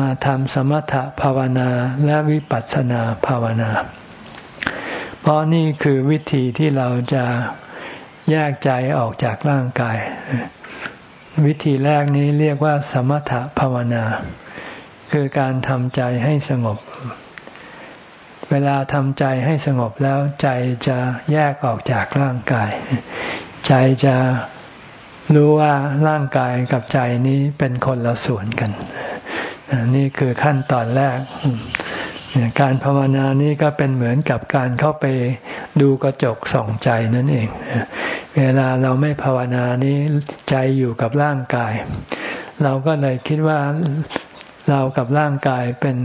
S1: มาทำสมถภาวนาและวิปัสสนาภาวนา เพราะนี่คือวิธีที่เราจะแยกใจออกจากร่างกาย วิธีแรกนี้เรียกว่า สมถภาวนา คือการทำใจให้สงบ เวลาทำใจให้สงบแล้วใจจะแยกออกจากร่างกาย ใจจะรู้ว่าร่างกายกับใจนี้เป็นคนละส่วนกัน นี่คือขั้นตอนแรกการภาวนานี้ก็เป็นเหมือนกับการเข้าไปดูกระจกส่องใจนั่นเอง เวลาเราไม่ภาวนานี้ใจอยู่กับร่างกาย เราก็เลยคิดว่าเรากับร่างกายเป็น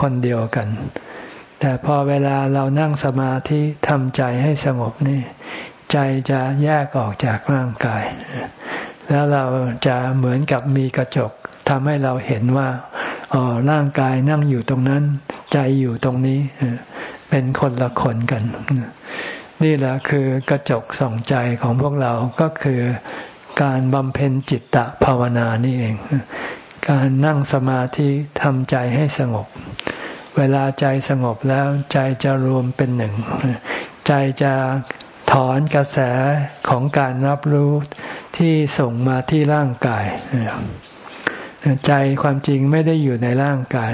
S1: คนเดียวกัน แต่พอเวลาเรานั่งสมาธิทำใจให้สงบนี่ ใจจะแยกออกจากร่างกาย แล้วเราจะเหมือนกับมีกระจก ทำให้เราเห็นว่าอ๋อร่างกายนั่งอยู่ตรงนั้น ใจอยู่ตรงนี้ เป็นคนละคนกัน นี่แหละคือกระจกส่องใจของพวกเราก็คือการบำเพ็ญจิตตภาวนานี่เอง การนั่งสมาธิทำใจให้สงบ เวลาใจสงบแล้วใจจะรวมเป็นหนึ่ง ใจจะถอนกระแสของการรับรู้ที่ส่งมาที่ร่างกาย ใจความจริงไม่ได้อยู่ในร่างกาย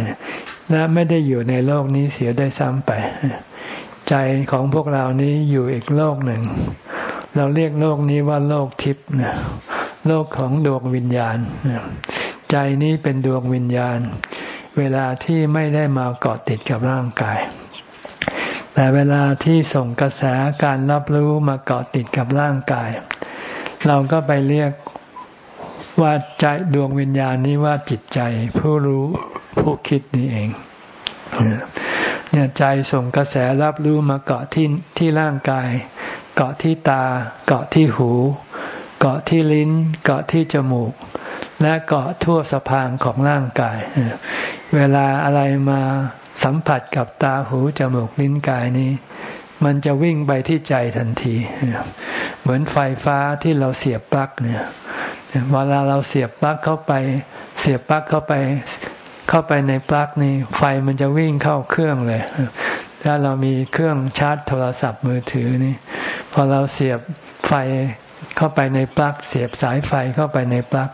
S1: และไม่ได้อยู่ในโลกนี้เสียได้ซ้ำไป ใจของพวกเรานี้อยู่อีกโลกหนึ่ง เราเรียกโลกนี้ว่าโลกทิพย์โลกของดวงวิญญาณ ใจนี้เป็นดวงวิญญาณ เวลาที่ไม่ได้มาเกาะติดกับร่างกาย แต่เวลาที่ส่งกระแสการรับรู้มาเกาะติดกับร่างกาย เราก็ไปเรียก ว่าใจดวงวิญญาณนี้ว่าจิตใจ ผู้รู้ผู้คิดนี่เองเนี่ยใจส่งกระแสรับรู้มาเกาะที่ที่ร่างกาย เกาะที่ตา เกาะที่หู เกาะที่ลิ้น เกาะที่จมูก และเกาะทั่วสะพางของร่างกาย เวลาอะไรมาสัมผัสกับตาหูจมูกลิ้นกายนี้ มันจะวิ่งไปที่ใจทันที เหมือนไฟฟ้าที่เราเสียบปลั๊กเนี่ย เวลาเราเสียบปลั๊กเข้าไป เสียบปลั๊กเข้าไป เข้าไปในปลั๊กนี่ไฟมันจะวิ่งเข้าเครื่องเลย ถ้าเรามีเครื่องชาร์จโทรศัพท์มือถือนี่ พอเราเสียบไฟเข้าไปในปลั๊ก เสียบสายไฟเข้าไปในปลั๊ก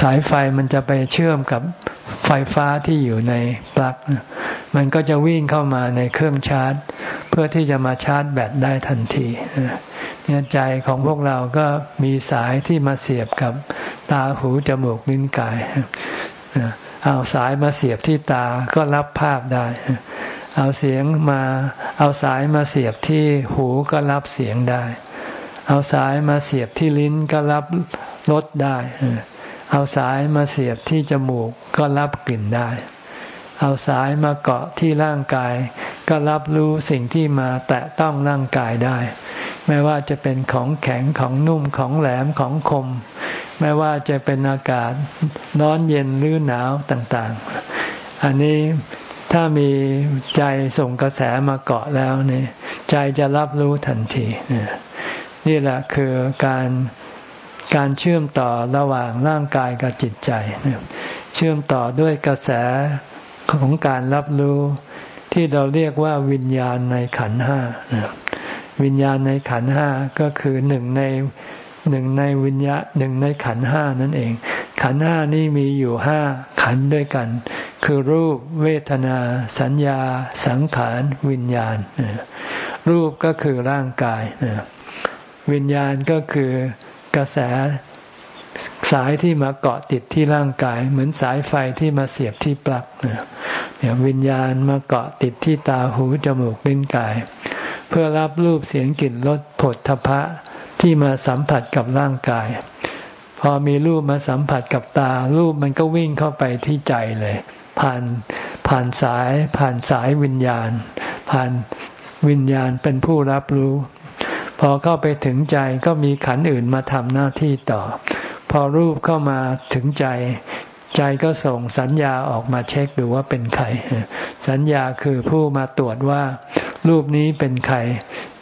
S1: สายไฟมันจะไปเชื่อมกับไฟฟ้าที่อยู่ในปลั๊ก มันก็จะวิ่งเข้ามาในเครื่องชาร์จ เพื่อที่จะมาชาร์จแบตได้ทันที เนี่ยใจของพวกเราก็มีสายที่มาเสียบกับตาหูจมูกลิ้นกายเอาสายมาเสียบที่ตาก็รับภาพได้ เอาเสียงมาเอาสายมาเสียบที่หูก็รับเสียงได้ เอาสายมาเสียบที่ลิ้นก็รับรสได้ เอาสายมาเสียบที่จมูกก็รับกลิ่นได้ เอาสายมาเกาะที่ร่างกาย ก็รับรู้สิ่งที่มาแตะต้องร่างกายได้ ไม่ว่าจะเป็นของแข็งของนุ่มของแหลมของคม ไม่ว่าจะเป็นอากาศร้อนเย็นหรือหนาวต่างๆ อันนี้ถ้ามีใจส่งกระแสมาเกาะแล้วเนี่ยใจจะรับรู้ทันทีนี่แหละคือการการเชื่อมต่อระหว่างร่างกายกับจิตใจ เชื่อมต่อด้วยกระแส ของการรับรู้ที่เราเรียกว่าวิญญาณในขันห้าวิญญาณในขันห้าก็คือหนึ่งในหนึ่งในวิญญาหนึ่งในขันห้านั่นเอง ขันห้านี่มีอยู่ห้าขันด้วยกัน คือรูปเวทนา สัญญา สังขาร วิญญาณ รูปก็คือร่างกาย วิญญาณก็คือกระแส สายที่มาเกาะติดที่ร่างกาย เหมือนสายไฟที่มาเสียบที่ปลั๊กเนี่ยวิญญาณมาเกาะติดที่ตาหูจมูกลิ้นกาย เพื่อรับรูปเสียงกลิ่นรสผลทพะที่มาสัมผัสกับร่างกาย พอมีรูปมาสัมผัสกับตา รูปมันก็วิ่งเข้าไปที่ใจเลย ผ่านผ่านสายผ่านสายวิญญาณ ผ่านวิญญาณเป็นผู้รับรู้ พอเข้าไปถึงใจก็มีขันอื่นมาทำหน้าที่ต่อ อรูปเข้ามาถึงใจ ใจก็ส่งสัญญาออกมาเช็คดูว่าเป็นใคร สัญญาคือผู้มาตรวจว่า รูปนี้เป็นใคร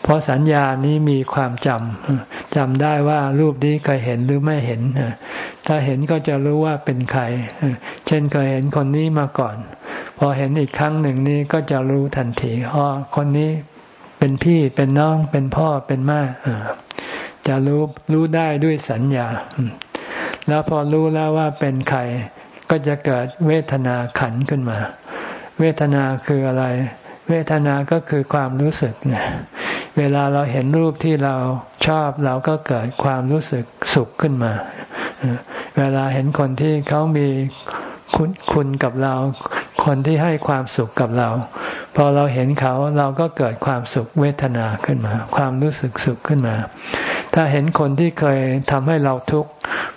S1: เพราะสัญญานี้มีความจำจำได้ว่ารูปนี้เคยเห็นหรือไม่เห็น ถ้าเห็นก็จะรู้ว่าเป็นใคร เช่นเคยเห็นคนนี้มาก่อน พอเห็นอีกครั้งหนึ่งนี้ก็จะรู้ทันทีอ๋อคนนี้เป็นพี่เป็นน้องเป็นพ่อเป็นแม่จะรู้รู้ได้ด้วยสัญญา แล้วพอรู้แล้วว่าเป็นใครก็จะเกิดเวทนาขันขึ้นมา เวทนาคืออะไร เวทนาก็คือความรู้สึกเนี่ยเวลาเราเห็นรูปที่เราชอบเราก็เกิดความรู้สึกสุขขึ้นมา เวลาเห็นคนที่เขามีคุณคุณกับเรา คนที่ให้ความสุขกับเรา พอเราเห็นเขาเราก็เกิดความสุขเวทนาขึ้นมา ความรู้สึกสุขขึ้นมา ถ้าเห็นคนที่เคยทำให้เราทุกข์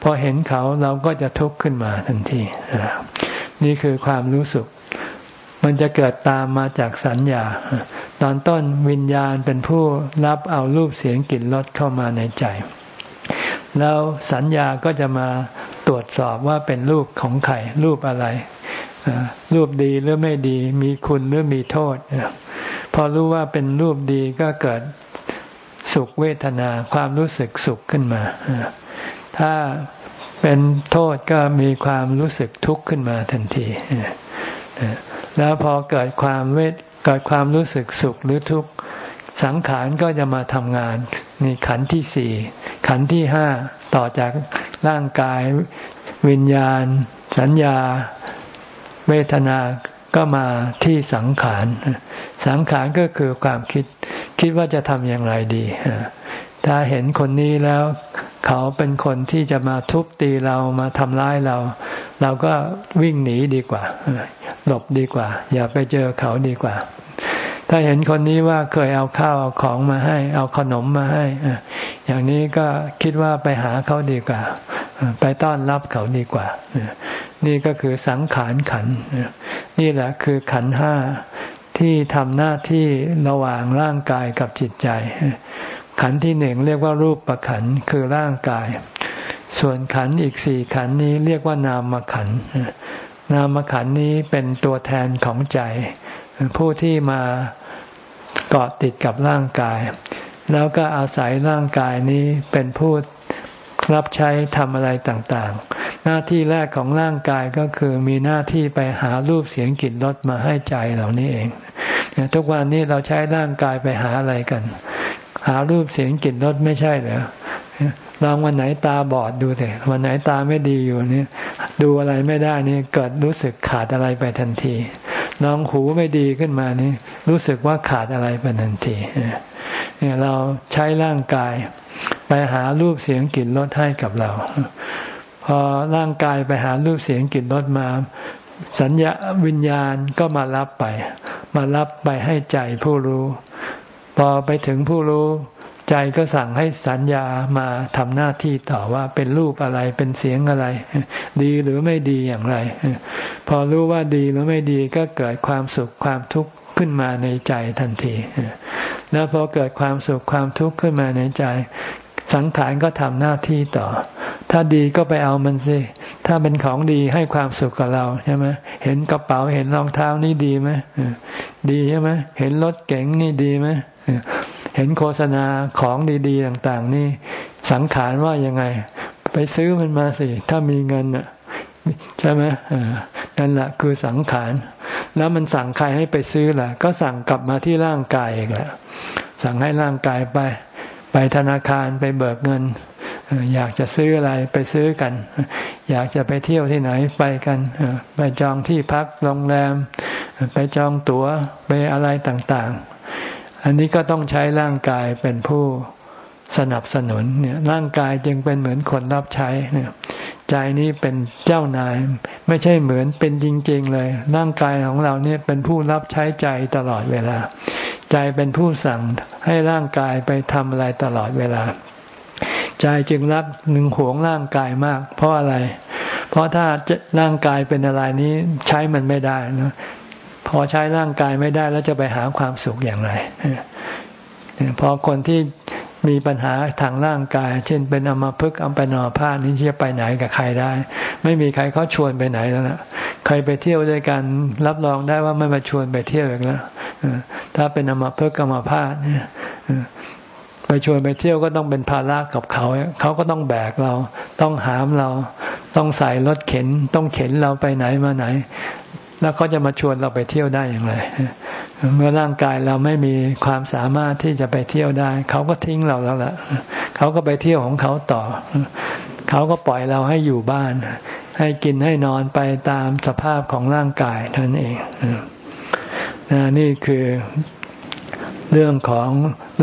S1: พอเห็นเขาเราก็จะทุกข์ขึ้นมาทันทีนี่คือความรู้สึก มันจะเกิดตามมาจากสัญญา ตอนต้นวิญญาณเป็นผู้รับเอารูปเสียงกลิ่นรสเข้ามาในใจ แล้วสัญญาก็จะมาตรวจสอบว่าเป็นรูปของใครรูปอะไรรูปดีหรือไม่ดี มีคุณหรือมีโทษพอรู้ว่าเป็นรูปดีก็เกิดสุขเวทนาความรู้สึกสุขขึ้นมา ถ้า เป็นโทษก็มีความรู้สึกทุกข์ขึ้นมาทันที แล้วพอเกิดความเวทเกิดความรู้สึกสุขหรือทุกข์สังขารก็จะมาทำงานนี่ขันที่สี่ขันที่ห้าต่อจากร่างกายวิญญาณ สัญญา เวทนาก็มาที่สังขาร สังขารก็คือความคิด คิดว่าจะทำอย่างไรดี ถ้าเห็นคนนี้แล้ว เขาเป็นคนที่จะมาทุบตีเรามาทำร้ายเรา เราก็วิ่งหนีดีกว่า หลบดีกว่า อย่าไปเจอเขาดีกว่า ถ้าเห็นคนนี้ว่าเคยเอาข้าวเอาของมาให้ เอาขนมมาให้อย่างนี้ก็คิดว่าไปหาเขาดีกว่า ไปต้อนรับเขาดีกว่า นี่ก็คือสังขารขัน นี่แหละคือขันห้าที่ทำหน้าที่ระหว่างร่างกายกับจิตใจ ขันที่หนึ่งเรียกว่ารูปประขันคือร่างกาย ส่วนขันอีกสี่ขันนี้เรียกว่านามขันนามขันนี้เป็นตัวแทนของใจ ผู้ที่มาเกาะติดกับร่างกาย แล้วก็อาศัยร่างกายนี้เป็นผู้รับใช้ทำอะไรต่างๆ หน้าที่แรกของร่างกายก็คือมีหน้าที่ไปหารูปเสียงกลิ่นรสมาให้ใจเหล่านี้เอง ทุกวันนี้เราใช้ร่างกายไปหาอะไรกัน หารูปเสียงกลิ่นรสไม่ใช่เหรอลองวันไหนตาบอดดูสิวันไหนตาไม่ดีอยู่นี่ดูอะไรไม่ได้นี่เกิดรู้สึกขาดอะไรไปทันทีลองหูไม่ดีขึ้นมานี่รู้สึกว่าขาดอะไรไปทันทีเนี่ยเราใช้ร่างกาย ไปหารูปเสียงกลิ่นรสให้กับเรา พอร่างกายไปหารูปเสียงกลิ่นรสมา สัญญาวิญญาณก็มารับไป มารับไปให้ใจผู้รู้ พอไปถึงผู้รู้ใจก็สั่งให้สัญญามาทำหน้าที่ต่อว่าเป็นรูปอะไรเป็นเสียงอะไร ดีหรือไม่ดีอย่างไร พอรู้ว่าดีหรือไม่ดีก็เกิดความสุขความทุกข์ขึ้นมาในใจทันที แล้วพอเกิดความสุขความทุกข์ขึ้นมาในใจ สังขารก็ทำหน้าที่ต่อ ถ้าดีก็ไปเอามันสิ ถ้าเป็นของดีให้ความสุขกับเราใช่ไหมเห็นกระเป๋าเห็นรองเท้านี่ดีไหมดีใช่ไหมเห็นรถเก๋งนี่ดีไหมเห็นโฆษณาของดีๆต่าง ๆ นี่สังขารว่ายังไง ไปซื้อมันมาสิ ถ้ามีเงินอะใช่ไหมนั่นแหละคือสังขาร แล้วมันสั่งใครให้ไปซื้อล่ะ ก็สั่งกลับมาที่ร่างกายเองแหละสั่งให้ร่างกายไป ไปธนาคารไปเบิกเงิน อยากจะซื้ออะไรไปซื้อกัน อยากจะไปเที่ยวที่ไหนไปกันไปจองที่พักโรงแรม ไปจองตัว๋วไปอะไรต่างๆ อันนี้ก็ต้องใช้ร่างกายเป็นผู้สนับสนุนเนี่ยร่างกายจึงเป็นเหมือนคนรับใช้เนี่ยใจนี้เป็นเจ้านาย ไม่ใช่เหมือนเป็นจริง ๆ เลย ร่างกายของเราเนี่ยเป็นผู้รับใช้ใจตลอดเวลา ใจเป็นผู้สั่งให้ร่างกายไปทำอะไรตลอดเวลา ใจจึงรักหนึ่งหวงร่างกายมาก เพราะอะไร เพราะถ้าร่างกายเป็นอะไรนี้ใช้มันไม่ได้นะพอใช้ร่างกายไม่ได้แล้วจะไปหาความสุขอย่างไรพอคนที่มีปัญหาทางร่างกาย เช่นเป็นอมพึกอัมปนอพานี้จะไปไหนกับใครได้ ไม่มีใครเขาชวนไปไหนแล้วนะใครไปเที่ยวด้วยกันรับรองได้ว่าไม่มาชวนไปเที่ยวอีกแล้วถ้าเป็นอมพึกอัมพาตเนี่ย ไปชวนไปเที่ยวก็ต้องเป็นภาระกับเขา เขาก็ต้องแบกเรา ต้องหามเรา ต้องใส่รถเข็น ต้องเข็นเราไปไหนมาไหน แล้วเขาจะมาชวนเราไปเที่ยวได้อย่างไร เมื่อร่างกายเราไม่มีความสามารถที่จะไปเที่ยวได้ เขาก็ทิ้งเราแล้วล่ะ เขาก็ไปเที่ยวของเขาต่อ เขาก็ปล่อยเราให้อยู่บ้าน ให้กินให้นอนไปตามสภาพของร่างกายนั่นเองนี่คือเรื่องของ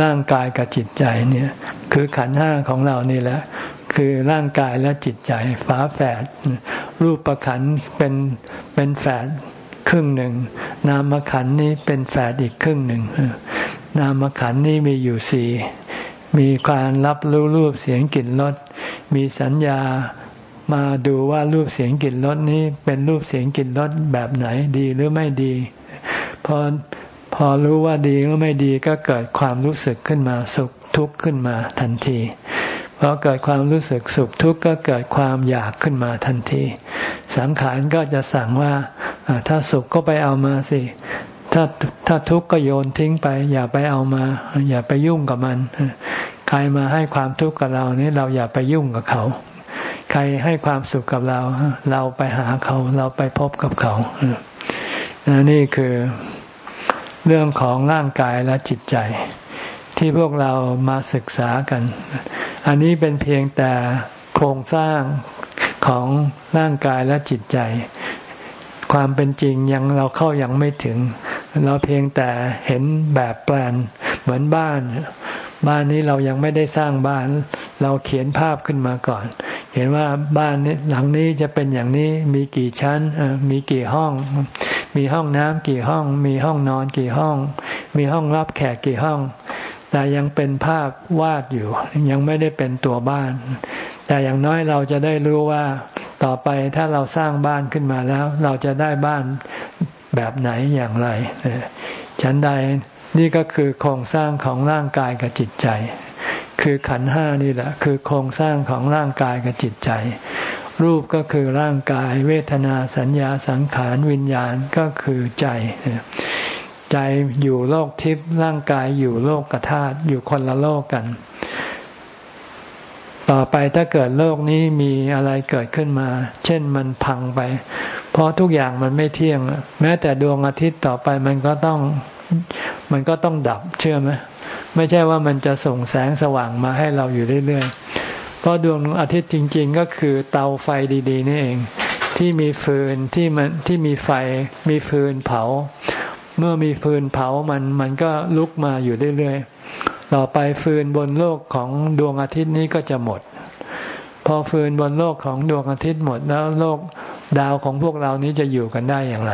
S1: ร่างกายกับจิตใจเนี่ย คือขันห้าของเรานี่แหละ คือร่างกายและจิตใจฝาแฝดรูปประขันเป็นเป็นแฝดครึ่งหนึ่ง นามขันนี้เป็นแฝดอีกครึ่งหนึ่งนามขันนี้มีอยู่สี่มีการรับรู้รูปเสียงกลิ่นรสมีสัญญามาดูว่ารูปเสียงกลิ่นรสนี้เป็นรูปเสียงกลิ่นรสแบบไหนดีหรือไม่ดีพอ พอรู้ว่าดีหรือไม่ดีก็เกิดความรู้สึกขึ้นมาสุขทุกข์ขึ้นมาทันทีพอเกิดความรู้สึกสุขทุกข์ก็เกิดความอยากขึ้นมาทันที สังขารก็จะสั่งว่าถ้าสุขก็ไปเอามาสิ ถ้าถ้าทุกข์ก็โยนทิ้งไป อย่าไปเอามา อย่าไปยุ่งกับมัน ใครมาให้ความทุกข์กับเรานี่เราอย่าไปยุ่งกับเขา ใครให้ความสุขกับเรา เราไปหาเขา เราไปพบกับเขานี่คือ เรื่องของร่างกายและจิตใจ ที่พวกเรามาศึกษากัน อันนี้เป็นเพียงแต่โครงสร้างของร่างกายและจิตใจ ความเป็นจริงยังเราเข้ายังไม่ถึง เราเพียงแต่เห็นแบบแปลนเหมือนบ้าน บ้านนี้เรายังไม่ได้สร้างบ้าน เราเขียนภาพขึ้นมาก่อน เห็นว่าบ้านนี้หลังนี้จะเป็นอย่างนี้มีกี่ชั้นมีกี่ห้อง มีห้องน้ำกี่ห้อง มีห้องนอนกี่ห้อง มีห้องรับแขกกี่ห้อง แต่ยังเป็นภาพวาดอยู่ ยังไม่ได้เป็นตัวบ้าน แต่อย่างน้อยเราจะได้รู้ว่าต่อไปถ้าเราสร้างบ้านขึ้นมาแล้ว เราจะได้บ้านแบบไหนอย่างไรฉันใดนี่ก็คือโครงสร้างของร่างกายกับจิตใจ คือขันห้านี่แหละ คือโครงสร้างของร่างกายกับจิตใจ รูปก็คือร่างกาย เวทนาสัญญาสังขารวิญญาณก็คือใจ ใจอยู่โลกทิพย์ร่างกายอยู่โลกกธาตุอยู่คนละโลกกัน ต่อไปถ้าเกิดโลกนี้มีอะไรเกิดขึ้นมา เช่นมันพังไป เพราะทุกอย่างมันไม่เที่ยง แม้แต่ดวงอาทิตย์ต่อไปมันก็ต้องมันก็ต้องดับเชื่อไหมไม่ใช่ว่ามันจะส่งแสงสว่างมาให้เราอยู่เรื่อย เพราะดวงอาทิตย์จริง ๆ ก็คือเตาไฟดี ๆ นี่เอง ที่มีฟืนที่มันที่มีไฟมีฟืนเผา เมื่อมีฟืนเผามันมันก็ลุกมาอยู่เรื่อยๆต่อไปฟืนบนโลกของดวงอาทิตย์นี้ก็จะหมด พอฟืนบนโลกของดวงอาทิตย์หมดแล้วโลกดาวของพวกเรานี้จะอยู่กันได้อย่างไร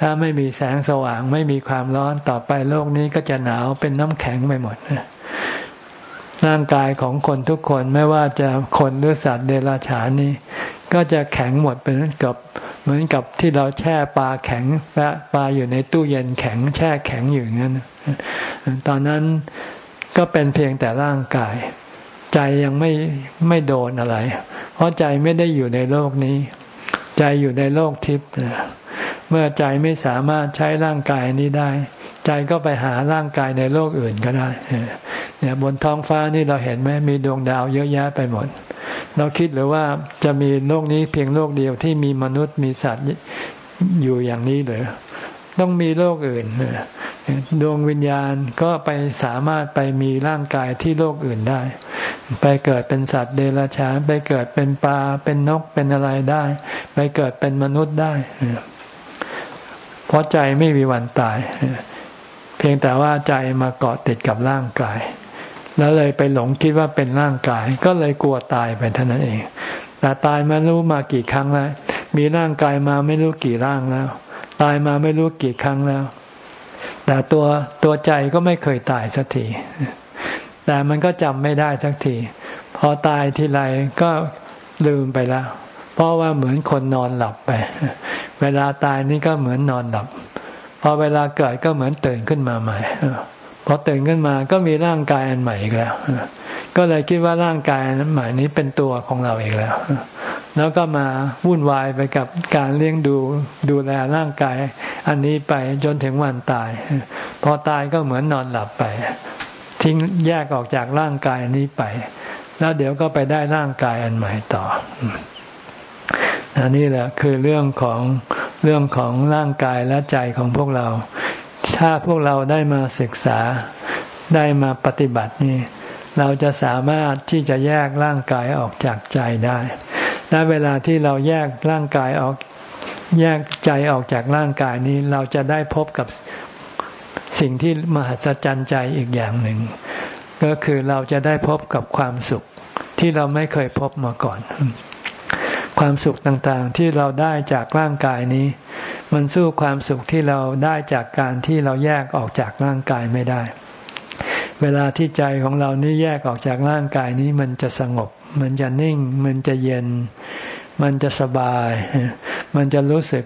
S1: ถ้าไม่มีแสงสว่างไม่มีความร้อนต่อไปโลกนี้ก็จะหนาวเป็นน้ำแข็งไปหมด ร่างกายของคนทุกคนไม่ว่าจะคนหรือสัตว์เดรัจฉานนี่ก็จะแข็งหมดเป็นกับเหมือนกับที่เราแช่ปลาแข็งและปลาอยู่ในตู้เย็นแข็ง แช่แข็งอยู่อย่างนั้นตอนนั้นก็เป็นเพียงแต่ร่างกาย ใจยังไม่ไม่โดนอะไร เพราะใจไม่ได้อยู่ในโลกนี้ ใจอยู่ในโลกทิพย์เมื่อใจไม่สามารถใช้ร่างกายนี้ได้ ใจก็ไปหาร่างกายในโลกอื่นก็ได้เนี่ยบนท้องฟ้านี่เราเห็นไหมมีดวงดาวเยอะแยะไปหมด เราคิดหรือว่าจะมีโลกนี้เพียงโลกเดียวที่มีมนุษย์มีสัตว์อยู่อย่างนี้หรือต้องมีโลกอื่นดวงวิญญาณก็ไปสามารถไปมีร่างกายที่โลกอื่นได้ ไปเกิดเป็นสัตว์เดรัจฉานไปเกิดเป็นปลาเป็นนกเป็นอะไรได้ ไปเกิดเป็นมนุษย์ได้เพราะใจไม่มีวันตาย พียงแต่ว่าใจมาเกาะติดกับร่างกาย แล้วเลยไปหลงคิดว่าเป็นร่างกาย ก็เลยกลัวตายไปเท่านั้นเอง แต่ตายมารู้มากี่ครั้งแล้ว มีร่างกายมาไม่รู้กี่ร่างแล้ว ตายมาไม่รู้กี่ครั้งแล้ว แต่ตัวตัวใจก็ไม่เคยตายสักที แต่มันก็จำไม่ได้สักที พอตายทีไรก็ลืมไปแล้ว เพราะว่าเหมือนคนนอนหลับไป เวลาตายนี่ก็เหมือนนอนหลับ พอเวลาเกิดก็เหมือนตื่นขึ้นมาใหม่พอตื่นขึ้นมาก็มีร่างกายอันใหม่อีกแล้ว ก็เลยคิดว่าร่างกายอันใหม่นี้เป็นตัวของเราเองแล้ว แล้วก็มาวุ่นวายไปกับการเลี้ยงดูดูแลร่างกาย อันนี้ไปจนถึงวันตาย พอตายก็เหมือนนอนหลับไป ทิ้งแยกออกจากร่างกายนี้ไป แล้วเดี๋ยวก็ไปได้ร่างกายอันใหม่ต่อ อันนี้แหละคือเรื่องของเรื่องของร่างกายและใจของพวกเรา ถ้าพวกเราได้มาศึกษาได้มาปฏิบัตินี่เราจะสามารถที่จะแยกร่างกายออกจากใจได้ และเวลาที่เราแยกร่างกายออก แยกใจออกจากร่างกายนี้ เราจะได้พบกับสิ่งที่มหัศจรรย์ใจอีกอย่างหนึ่ง ก็คือเราจะได้พบกับความสุขที่เราไม่เคยพบมาก่อน ความสุขต่างๆที่เราได้จากร่างกายนี้ มันสู้ความสุขที่เราได้จากการที่เราแยกออกจากร่างกายไม่ได้ เวลาที่ใจของเรานี่แยกออกจากร่างกายนี้มันจะสงบ มันจะนิ่ง มันจะเย็น มันจะสบาย มันจะรู้สึก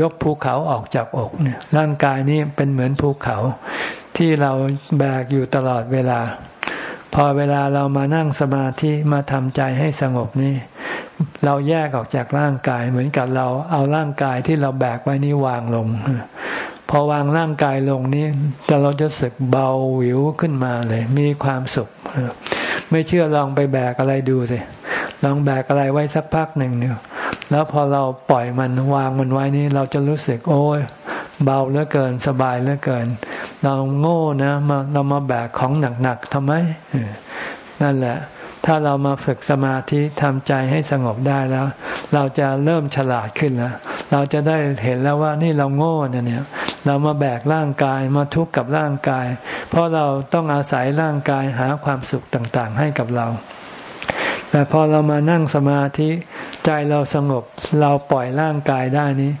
S1: ยกภูเขาออกจากอกเนี่ยร่างกายนี้เป็นเหมือนภูเขาที่เราแบกอยู่ตลอดเวลา พอเวลาเรามานั่งสมาธิมาทำใจให้สงบนี่ เราแยกออกจากร่างกาย เหมือนกับเราเอาร่างกายที่เราแบกไว้นี้วางลง พอวางร่างกายลงนี้จะเราจะสึกเบาหวิวขึ้นมาเลย มีความสุข ไม่เชื่อลองไปแบกอะไรดูสิลองแบกอะไรไว้สักพักหนึ่งเนี่ยแล้วพอเราปล่อยมันวางมันไว้นี่ เราจะรู้สึกโอ้ยเบาเหลือเกินสบายเหลือเกิน เราโง่นะมาเรามาแบกของหนักๆทำไมนั่นแหละ ถ้าเรามาฝึกสมาธิทำใจให้สงบได้แล้ว เราจะเริ่มฉลาดขึ้นแล้ว เราจะได้เห็นแล้วว่านี่เราโง่เนี่ย เรามาแบกร่างกายมาทุกข์กับร่างกาย เพราะเราต้องอาศัยร่างกายหาความสุขต่างๆ ให้กับเรา แต่พอเรามานั่งสมาธิใจเราสงบเราปล่อยร่างกายได้นี้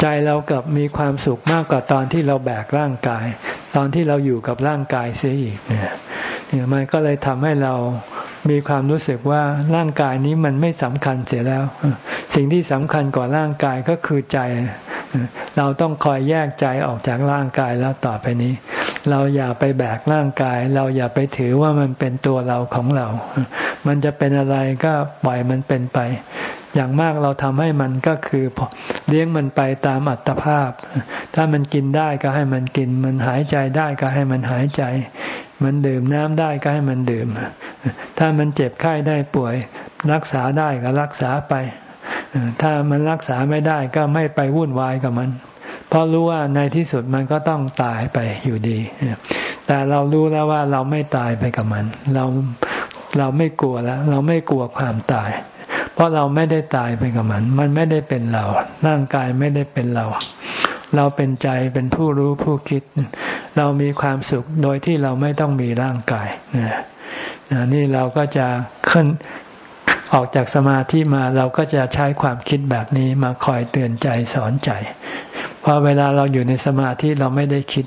S1: ใจเรากับมีความสุขมากกว่าตอนที่เราแบกร่างกาย ตอนที่เราอยู่กับร่างกายเสียอีกเนี่ยเนี่ยมันก็เลยทำให้เรา มีความรู้สึกว่าร่างกายนี้มันไม่สำคัญเสียแล้ว สิ่งที่สำคัญกว่าร่างกายก็คือใจ เราต้องคอยแยกใจออกจากร่างกายแล้วต่อไปนี้ เราอย่าไปแบกร่างกาย เราอย่าไปถือว่ามันเป็นตัวเราของเรา มันจะเป็นอะไรก็ปล่อยมันเป็นไป อย่างมากเราทำให้มันก็คือเลี้ยงมันไปตามอัตภาพ ถ้ามันกินได้ก็ให้มันกิน มันหายใจได้ก็ให้มันหายใจ มันดื่มน้ำได้ก็ให้มันดื่ม ถ้ามันเจ็บไข้ได้ป่วย รักษาได้ก็รักษาไป ถ้ามันรักษาไม่ได้ก็ไม่ไปวุ่นวายกับมัน เพราะรู้ว่าในที่สุดมันก็ต้องตายไปอยู่ดี แต่เรารู้แล้วว่าเราไม่ตายไปกับมัน เราเราไม่กลัวแล้ว เราไม่กลัวความตาย เพราะเราไม่ได้ตายไปกับมัน มันไม่ได้เป็นเรา ร่างกายไม่ได้เป็นเรา เราเป็นใจเป็นผู้รู้ผู้คิด เรามีความสุขโดยที่เราไม่ต้องมีร่างกายนี่เราก็จะขึ้นออกจากสมาธิมาเราก็จะใช้ความคิดแบบนี้มาคอยเตือนใจสอนใจพอเวลาเราอยู่ในสมาธิเราไม่ได้คิด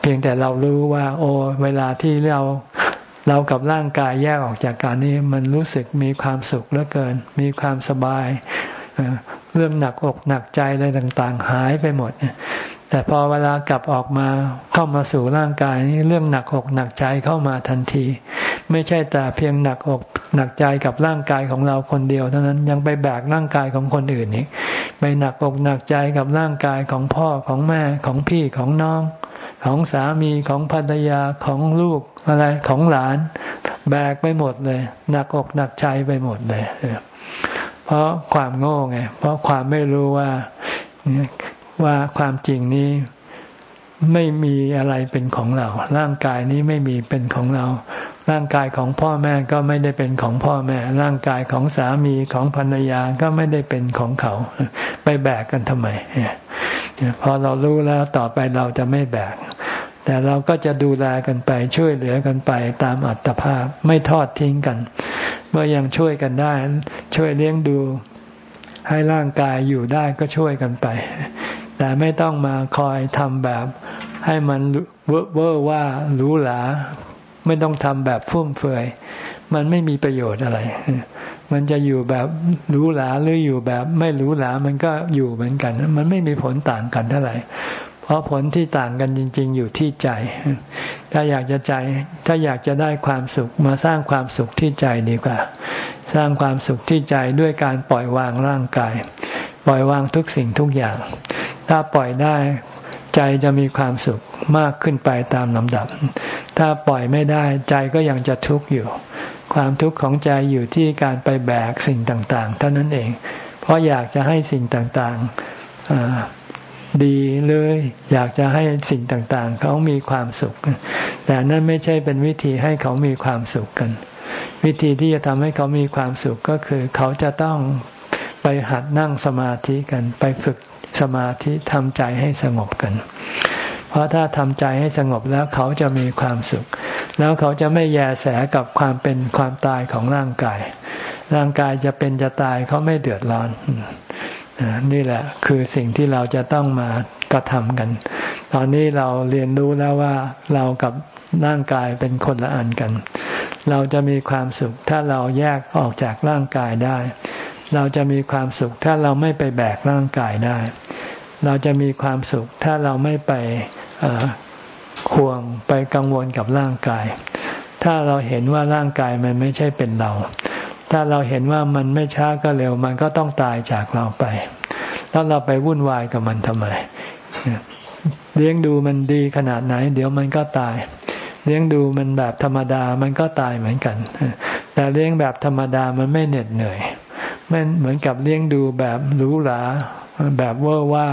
S1: เพียงแต่เรารู้ว่า โอ้เวลาที่เราเรากับร่างกายแยกออกจากการนี้มันรู้สึกมีความสุขเหลือเกิน มีความสบาย เรื่องหนักอกหนักใจอะไรต่างๆ หายไปหมดแต่พอเวลากลับออกมาเข้ามาสู่ร่างกายนี้เรื่องหนักอกหนักใจเข้ามาทันที ไม่ใช่แต่เพียงหนักอกหนักใจกับร่างกายของเราคนเดียว เท่านั้นยังไปแบกร่างกายของคนอื่นอีกไปหนักอกหนักใจกับร่างกายของพ่อของแม่ของพี่ของน้อง ของสามีของภรรยาของลูกอะไรของหลาน แบกไปหมดเลย หนักอกหนักใจไปหมดเลย เพราะความโง่ไง เพราะความไม่รู้ว่าว่าความจริงนี้ไม่มีอะไรเป็นของเรา ร่างกายนี้ไม่มีเป็นของเรา ร่างกายของพ่อแม่ก็ไม่ได้เป็นของพ่อแม่ ร่างกายของสามีของภรรยาก็ไม่ได้เป็นของเขา ไปแบกกันทำไมพอเรารู้แล้วต่อไปเราจะไม่แบก แต่เราก็จะดูแลกันไปช่วยเหลือกันไปตามอัตภาพไม่ทอดทิ้งกัน เมื่อยังช่วยกันได้ ช่วยเลี้ยงดู ให้ร่างกายอยู่ได้ก็ช่วยกันไป แต่ไม่ต้องมาคอยทำแบบ ให้มันเวอร์ว่าหรูหราไม่ต้องทำแบบฟุ่มเฟือยมันไม่มีประโยชน์อะไร มันจะอยู่แบบหรูหราหรืออยู่แบบ ไม่หรูหรา มันก็อยู่เหมือนกัน มันไม่มีผลต่างกันเท่าไหร่ เพราะผลที่ต่างกันจริง ๆ อยู่ที่ใจ ถ้าอยากจะใจ ถ้าอยากจะได้ความสุขมาสร้างความสุขที่ใจดีกว่า สร้างความสุขที่ใจด้วยการปล่อยวางร่างกาย ปล่อยวางทุกสิ่งทุกอย่าง ถ้าปล่อยได้ใจจะมีความสุขมากขึ้นไปตามลำดับ ถ้าปล่อยไม่ได้ใจก็ยังจะทุกข์อยู่ ความทุกข์ของใจอยู่ที่การไปแบกสิ่งต่างๆ เท่านั้นเอง เพราะอยากจะให้สิ่งต่างๆ ดีเลยอยากจะให้สิ่งต่างๆ เขามีความสุข แต่นั่นไม่ใช่เป็นวิธีให้เขามีความสุขกัน วิธีที่จะทำให้เขามีความสุขก็คือ เขาจะต้องไปหัดนั่งสมาธิกัน ไปฝึกสมาธิทำใจให้สงบกัน เพราะถ้าทำใจให้สงบแล้วเขาจะมีความสุข แล้วเขาจะไม่แยแสกับความเป็นความตายของร่างกาย ร่างกายจะเป็นจะตายเขาไม่เดือดร้อน นี่แหละคือสิ่งที่เราจะต้องมากระทำกัน ตอนนี้เราเรียนรู้แล้วว่าเรากับร่างกายเป็นคนละอันกัน เราจะมีความสุขถ้าเราแยกออกจากร่างกายได้ เราจะมีความสุขถ้าเราไม่ไปแบกร่างกายได้ เราจะมีความสุขถ้าเราไม่ไปห่วงไปกังวลกับร่างกาย ถ้าเราเห็นว่าร่างกายมันไม่ใช่เป็นเรา ถ้าเราเห็นว่ามันไม่ช้าก็เร็ว มันก็ต้องตายจากเราไป แล้วเราไปวุ่นวายกับมันทำไม เลี้ยงดูมันดีขนาดไหน เดี๋ยวมันก็ตาย เลี้ยงดูมันแบบธรรมดามันก็ตายเหมือนกัน แต่เลี้ยงแบบธรรมดามันไม่เหน็ดเหนื่อยไม่เหมือนกับเลี้ยงดูแบบหรูหราแบบเวอร์ว่า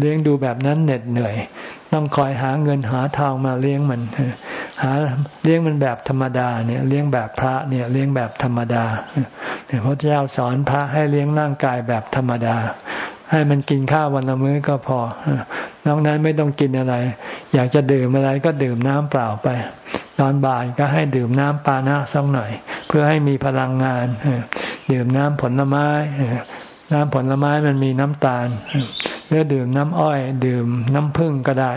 S1: เลี้ยงดูแบบนั้นเหน็ดเหนื่อย ต้องคอยหาเงินหาทองมาเลี้ยงมัน หาเลี้ยงมันแบบธรรมดาเนี่ยเลี้ยงแบบพระเนี่ยเลี้ยงแบบธรรมดาเนี่ยพระเจ้าสอนพระให้เลี้ยงร่างกายแบบธรรมดา ให้มันกินข้าววันละมื้อก็พอนอกนั้นไม่ต้องกินอะไร อยากจะดื่มอะไรก็ดื่มน้ำเปล่าไปตอนบ่ายก็ให้ดื่มน้ำปานะสักหน่อย เพื่อให้มีพลังงานดื่มน้ำผลไม้น้ำผลไม้มันมีน้ำตาลหรือดื่มน้ำอ้อย ดื่มน้ำผึ้งก็ได้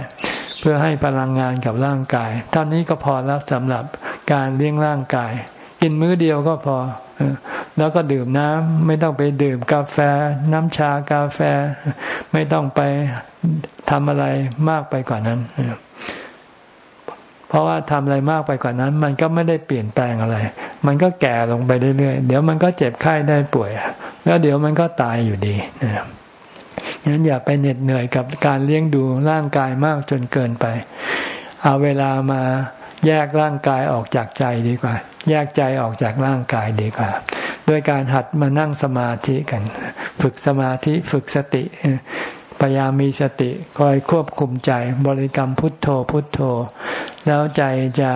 S1: เพื่อให้พลังงานกับร่างกายเท่านี้ก็พอแล้วสำหรับการเลี้ยงร่างกาย กินมื้อเดียวก็พอ แล้วก็ดื่มน้ำไม่ต้องไปดื่มกาแฟ น้ำชากาแฟ ไม่ต้องไปทำอะไรมากไปกว่านั้น เพราะว่าทำอะไรมากไปกว่านั้น มันก็ไม่ได้เปลี่ยนแปลงอะไร มันก็แก่ลงไปเรื่อยๆ เดี๋ยวมันก็เจ็บไข้ได้ป่วย แล้วเดี๋ยวมันก็ตายอยู่ดีนะ ฉะนั้นอย่าไปเหน็ดเหนื่อยกับการเลี้ยงดูร่างกายมากจนเกินไป เอาเวลามาแยกร่างกายออกจากใจดีกว่า แยกใจออกจากร่างกายดีกว่า ด้วยการหัดมานั่งสมาธิกัน ฝึกสมาธิฝึกสติพยายามมีสติคอยควบคุมใจบริกรรมพุทโธพุทโธ แล้วใจจะ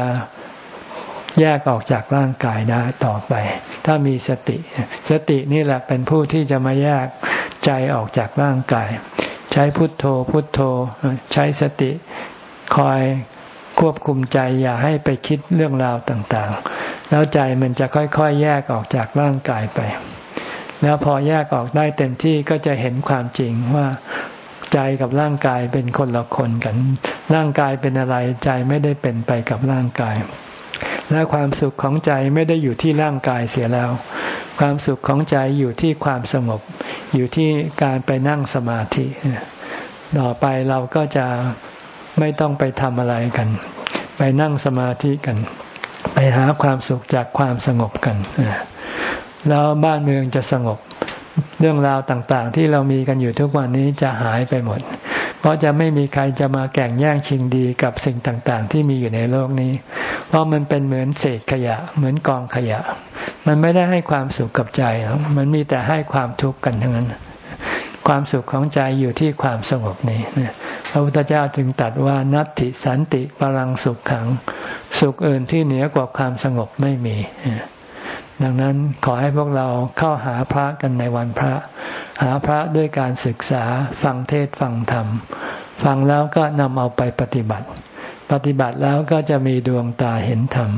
S1: แยกออกจากร่างกายได้ต่อไป ถ้ามีสติ สตินี่แหละเป็นผู้ที่จะมาแยกใจออกจากร่างกาย ใช้พุทโธพุทโธ ใช้สติคอยควบคุมใจอย่าให้ไปคิดเรื่องราวต่างๆ แล้วใจมันจะค่อยๆ แยกออกจากร่างกายไป แล้วพอแยกออกได้เต็มที่ก็จะเห็นความจริงว่าใจกับร่างกายเป็นคนละคนกัน ร่างกายเป็นอะไรใจไม่ได้เป็นไปกับร่างกาย และความสุขของใจไม่ได้อยู่ที่ร่างกายเสียแล้ว ความสุขของใจอยู่ที่ความสงบ อยู่ที่การไปนั่งสมาธิต่อไปเราก็จะไม่ต้องไปทำอะไรกัน ไปนั่งสมาธิกัน ไปหาความสุขจากความสงบกัน แล้วบ้านเมืองจะสงบ เรื่องราวต่างๆ ที่เรามีกันอยู่ทุกวันนี้จะหายไปหมด เพราะจะไม่มีใครจะมาแข่งแย่งชิงดีกับสิ่งต่างๆ ที่มีอยู่ในโลกนี้ เพราะมันเป็นเหมือนเศษขยะ เหมือนกองขยะ มันไม่ได้ให้ความสุขกับใจ มันมีแต่ให้ความทุกข์กันทั้งนั้น ความสุขของใจอยู่ที่ความสงบนี้พระพุทธเจ้าจึงตัดว่านัตติสันติพลังสุขขัง สุขอื่นที่เหนือกว่าความสงบไม่มี ดังนั้นขอให้พวกเราเข้าหาพระกันในวันพระ หาพระด้วยการศึกษาฟังเทศฟังธรรม ฟังแล้วก็นำเอาไปปฏิบัติ ปฏิบัติแล้วก็จะมีดวงตาเห็นธรรม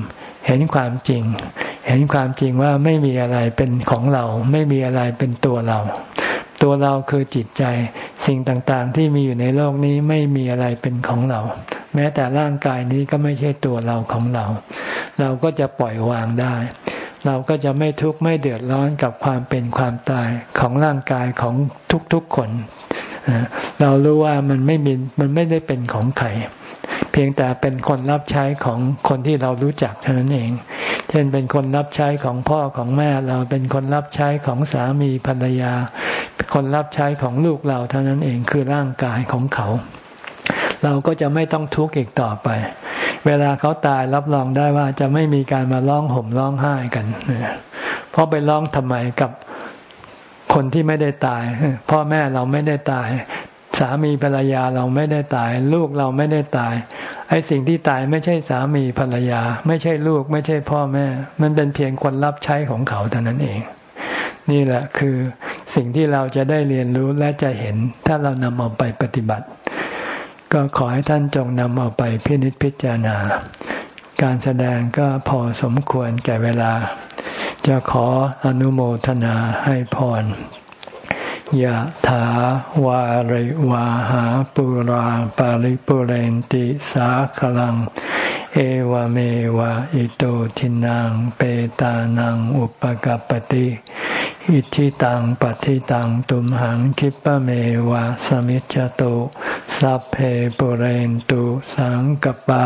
S1: เห็นความจริง เห็นความจริงว่าไม่มีอะไรเป็นของเรา ไม่มีอะไรเป็นตัวเรา ตัวเราคือจิตใจ สิ่งต่างๆ ที่มีอยู่ในโลกนี้ไม่มีอะไรเป็นของเรา แม้แต่ร่างกายนี้ก็ไม่ใช่ตัวเราของเรา เราก็จะปล่อยวางได้ เราก็จะไม่ทุกข์ไม่เดือดร้อนกับความเป็นความตายของร่างกายของทุกๆคน เรารู้ว่ามันไม่มีมันไม่ได้เป็นของใครเพียงแต่เป็นคนรับใช้ของคนที่เรารู้จักเท่านั้นเอง เช่นเป็นคนรับใช้ของพ่อของแม่เราเป็นคนรับใช้ของสามีภรรยา คนรับใช้ของลูกเราเท่านั้นเองคือร่างกายของเขา เราก็จะไม่ต้องทุกข์อีกต่อไป เวลาเขาตายรับรองได้ว่าจะไม่มีการมาร้องห่มร้องไห้กันเพราะไปร้องทำไมกับคนที่ไม่ได้ตาย พ่อแม่เราไม่ได้ตาย สามีภรรยาเราไม่ได้ตาย ลูกเราไม่ได้ตาย ไอ้สิ่งที่ตายไม่ใช่สามีภรรยา ไม่ใช่ลูก ไม่ใช่พ่อแม่ มันเป็นเพียงคนรับใช้ของเขาเท่านั้นเอง นี่แหละคือสิ่งที่เราจะได้เรียนรู้และจะเห็น ถ้าเรานำเอาไปปฏิบัติ ก็ขอให้ท่านจงนำเอาไปพินิจพิจารณา การแสดงก็พอสมควรแก่เวลา จะขออนุโมทนาให้พรยะถาวาริวาหาปุราปาริปุเรนติสาขลัง เอวเมวะอิโตทินังเปตานังอุปกัปติ อิทิตังปฏิตังตุมหังคิปะเมวะสมิจจตุสัพเพปุเรนตุสังกปา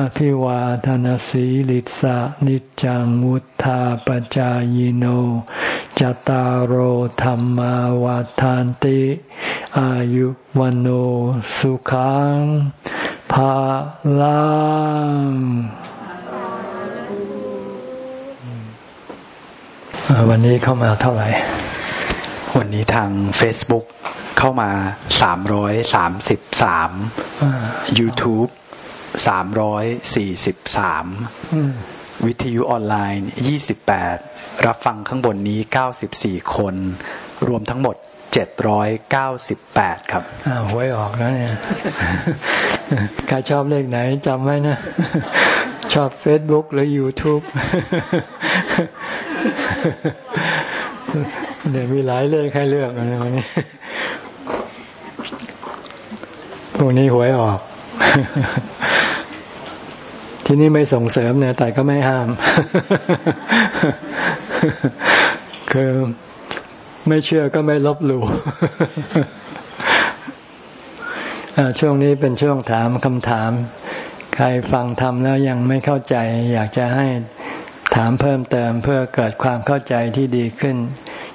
S1: อภิวาทนสีลิสะนิจังวุธาปจายโน จตารโหธรรมาวาทานติ อายุวันโอสุขังภาลังวันนี้เข้ามาเท่าไหร่
S2: วันนี้ทาง Facebook เข้ามา 333 YouTube สามร้อยสี่สิบสามวิทยุออนไลน์ยี่สิบแปดรับฟังข้างบนนี้เก้าสิบสี่คน รวมทั้งหมดเจ็ดร้อยเก้าสิบแปดครับ
S1: อ้าหวยออกแล้วเนี่ยใครชอบเลขไหนจำไว้นะ ชอบเฟซบุ๊กแหรือ YouTube เดี๋ยวมีหลายเรื่องให้เลือกนะวันนี้พวงนี้หวยออก ที่นี่ไม่ส่งเสริมเนี่ยแต่ก็ไม่ห้าม คือไม่เชื่อก็ไม่ลบหลู่ช่วงนี้เป็นช่วงถามคำถาม ใครฟังทำแล้วยังไม่เข้าใจ อยากจะให้ถามเพิ่มเติมเพื่อเกิดความเข้าใจที่ดีขึ้น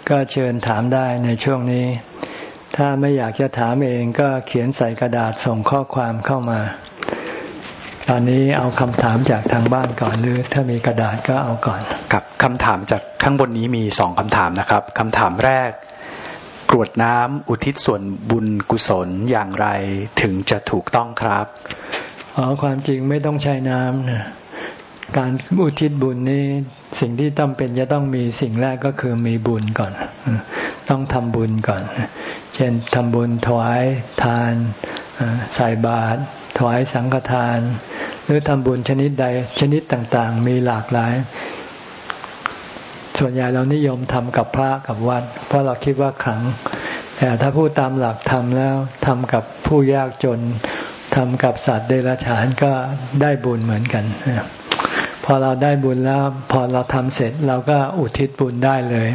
S1: ก็เชิญถามได้ในช่วงนี้ ถ้าไม่อยากจะถามเองก็เขียนใส่กระดาษส่งข้อความเข้ามา ตอนนี้เอาคำถามจากทางบ้านก่อนหรือ ถ้ามีกระดาษก็เอาก่อน
S2: กับคำถามจากข้างบนนี้มีสองคำถามนะครับคำถามแรก กรวดน้ำอุทิศส่วนบุญกุศลอย่างไรถึงจะถูกต้องครับ
S1: อ๋อความจริงไม่ต้องใช้น้ำนะการอุทิศบุญนี้สิ่งที่ต้องเป็นจะต้องมีสิ่งแรกก็คือมีบุญก่อน ต้องทำบุญก่อนเช่นทำบุญถวายทานใส่บาตรถวายสังฆทาน หรือทำบุญชนิดใดชนิดต่างๆ มีหลากหลาย ส่วนใหญ่เรานิยมทำกับพระกับวัด เพราะเราคิดว่าขัง แต่ถ้าพูดตามหลักทำแล้วทำกับผู้ยากจนทำกับสัตว์เดรัจฉานก็ได้บุญเหมือนกันพอเราได้บุญแล้ว พอเราทำเสร็จเราก็อุทิศบุญได้เลย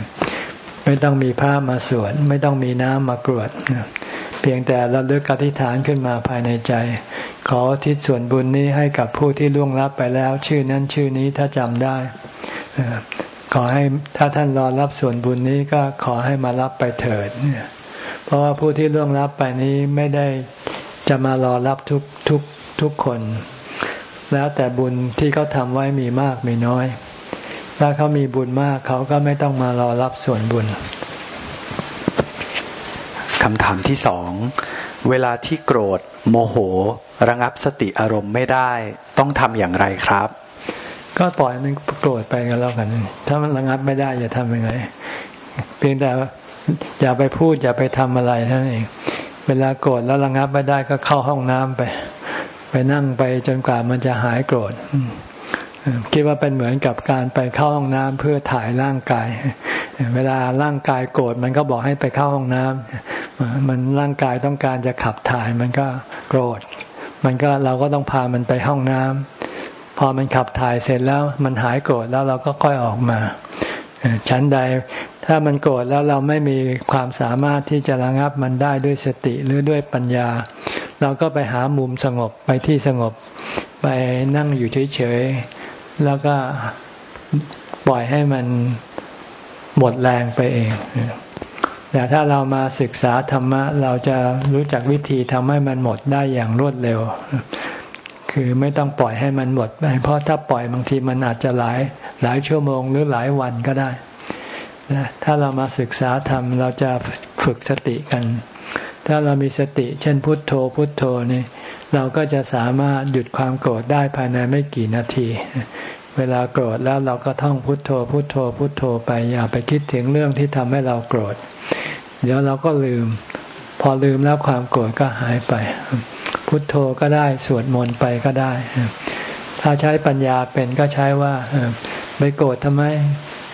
S1: ไม่ต้องมีผ้ามาสวดไม่ต้องมีน้ำมากรวดเพียงแต่เราเลือกอธิษฐานขึ้นมาภายในใจ ขอทิศส่วนบุญนี้ให้กับผู้ที่ล่วงลับไปแล้ว ชื่อนั้นชื่อนี้ถ้าจำได้ขอให้ถ้าท่านรอรับส่วนบุญนี้ก็ขอให้มารับไปเถิดเพราะว่าผู้ที่ล่วงลับไปนี้ไม่ได้จะมารอรับทุกทุกทุกคน แล้วแต่บุญที่เขาทำไว้มีมากมีน้อย ถ้าเขามีบุญมากเขาก็ไม่ต้องมารอรับส่วนบุญ
S2: คำถามที่สองเวลาที่โกรธ โมโห ระงับสติอารมณ์ไม่ได้ ต้องทำอย่างไรครับ
S1: ก็ปล่อยมันโกรธไปกันแล้วกัน ถ้ามันระงับไม่ได้อย่าทำยังไง เพียงแต่อย่าไปพูดอย่าไปทำอะไรเท่านั้นเอง เวลาโกรธแล้วระงับไม่ได้ก็เข้าห้องน้ำไป ไปนั่งไปจนกว่ามันจะหายโกรธ คิดว่าเป็นเหมือนกับการไปเข้าห้องน้ำเพื่อถ่ายร่างกาย เวลาร่างกายโกรธมันก็บอกให้ไปเข้าห้องน้ำมันร่างกายต้องการจะขับถ่ายมันก็โกรธ มันก็เราก็ต้องพามันไปห้องน้ำพอมันขับถ่ายเสร็จแล้วมันหายโกรธแล้วเราก็ค่อยออกมาชั้นใดถ้ามันโกรธแล้วเราไม่มีความสามารถที่จะระงับมันได้ด้วยสติหรือด้วยปัญญา เราก็ไปหามุมสงบไปที่สงบ ไปนั่งอยู่เฉย แล้วก็ปล่อยให้มันหมดแรงไปเองแต่ถ้าเรามาศึกษาธรรมะ เราจะรู้จักวิธีทำให้มันหมดได้อย่างรวดเร็ว คือไม่ต้องปล่อยให้มันหมดไปเพราะถ้าปล่อยบางทีมันอาจจะหลายหลายชั่วโมงหรือหลายวันก็ได้นะถ้าเรามาศึกษาธรรม เราจะฝึกสติกัน ถ้าเรามีสติ เช่นพุทโธพุทโธนี่ เราก็จะสามารถหยุดความโกรธได้ภายในไม่กี่นาที เวลาโกรธแล้วเราก็ท่องพุทโธ พุทโธ พุทโธไปอย่าไปคิดถึงเรื่องที่ทำให้เราโกรธ เดี๋ยวเราก็ลืม พอลืมแล้วความโกรธก็หายไป พุทโธก็ได้สวดมนต์ไปก็ได้ ถ้าใช้ปัญญาเป็นก็ใช้ว่าไปโกรธทำไม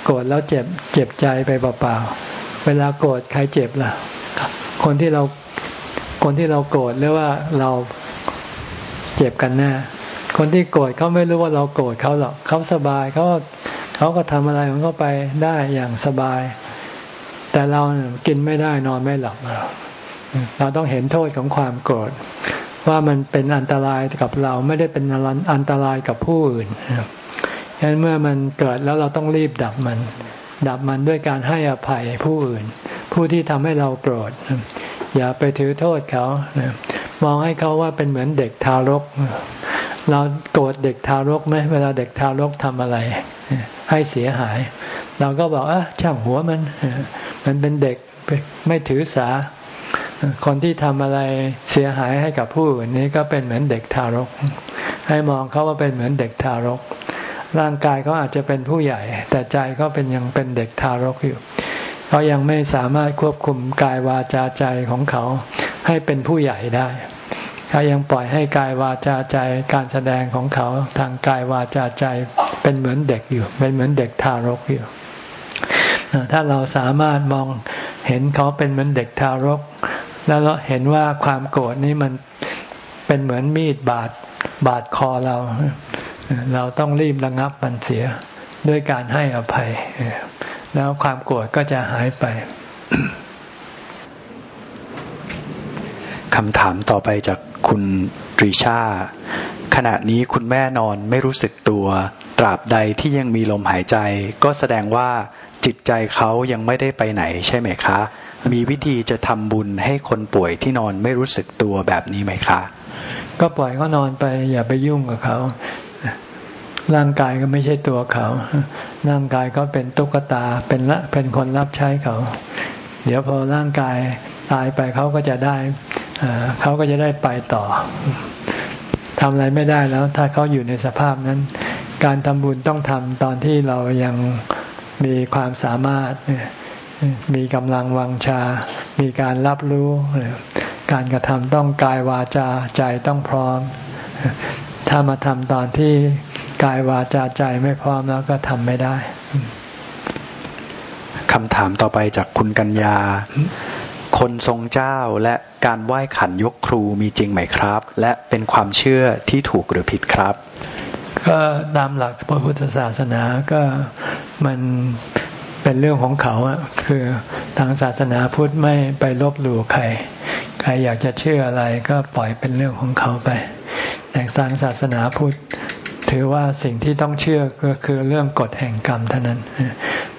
S1: โกรธแล้วเจ็บเจ็บใจไปเปล่าๆเวลาโกรธใครเจ็บล่ะ คนที่เราคนที่เราโกรธหรือว่าเรา เจ็บกันแน่คนที่โกรธเขาไม่รู้ว่าเราโกรธเขาหรอกเขาสบายเขาเขาก็ทำอะไรมันก็ไปได้อย่างสบาย แต่เรากินไม่ได้นอนไม่หลับเราต้องเห็นโทษของความโกรธว่ามันเป็นอันตรายกับเราไม่ได้เป็นอันตรายกับผู้อื่นฉะนั้นเมื่อมันเกิดแล้วเราต้องรีบดับมัน ดับมันด้วยการให้อภัยผู้อื่น ผู้ที่ทำให้เราโกรธ อย่าไปถือโทษเขา มองให้เขาว่าเป็นเหมือนเด็กทารก เราโกรธเด็กทารกไหมเวลาเด็กทารกทำอะไร ให้เสียหาย เราก็บอกอะช่างหัวมัน มันเป็นเด็กไม่ถือสา คนที่ทำอะไรเสียหายให้กับผู้อื่นนี้ก็เป็นเหมือนเด็กทารก ให้มองเขาว่าเป็นเหมือนเด็กทารก ร่างกายเขาอาจจะเป็นผู้ใหญ่ แต่ใจก็เป็นยังเป็นเด็กทารกอยู่ เขายังไม่สามารถควบคุมกายวาจาใจของเขาให้เป็นผู้ใหญ่ได้เขายังปล่อยให้กายวาจาใจการแสดงของเขาทางกายวาจาใจเป็นเหมือนเด็กอยู่ เป็นเหมือนเด็กทารกอยู่ถ้าเราสามารถมองเห็นเขาเป็นเหมือนเด็กทารก แล้วเราเห็นว่าความโกรธนี้มันเป็นเหมือนมีดบาดบาดคอเรา เราต้องรีบระงับมันเสียด้วยการให้อภัย แล้วความโกรธก็จะหายไป
S2: คำถามต่อไปจากคุณตรีชา ขณะนี้คุณแม่นอนไม่รู้สึกตัว ตราบใดที่ยังมีลมหายใจ ก็แสดงว่าจิตใจเขายังไม่ได้ไปไหนใช่ไหมคะ มีวิธีจะทำบุญให้คนป่วยที่นอนไม่รู้สึกตัวแบบนี้ไหมคะ
S1: ก็ปล่อยเขานอนไปอย่าไปยุ่งกับเขา ร่างกายก็ไม่ใช่ตัวเขา ร่างกายก็เป็นตุ๊กตา เป็นละ เป็นคนรับใช้เขา เดี๋ยวพอร่างกายตายไปเขาก็จะได้ เขาก็จะได้ไปต่อทำอะไรไม่ได้แล้ว ถ้าเขาอยู่ในสภาพนั้น การทำบุญต้องทำตอนที่เรายังมีความสามารถ มีกำลังวังชา มีการรับรู้ การกระทำต้องกายวาจาใจต้องพร้อม ถ้ามาทำตอนที่ กายวาจาใจไม่พร้อมแล้วก็ทำไม่ได้
S2: คำถามต่อไปจากคุณกัญญา คนทรงเจ้าและการไหว้ขันยกครูมีจริงไหมครับ และเป็นความเชื่อที่ถูกหรือผิดครับ
S1: ก็ตามหลักพระพุทธศาสนาก็มันเป็นเรื่องของเขาอะคือทางศาสนาพุทธไม่ไปลบหลู่ใคร ใครอยากจะเชื่ออะไรก็ปล่อยเป็นเรื่องของเขาไปแต่ทางศาสนาพุทธ ถือว่าสิ่งที่ต้องเชื่อก็คือเรื่องกฎแห่งกรรมเท่านั้น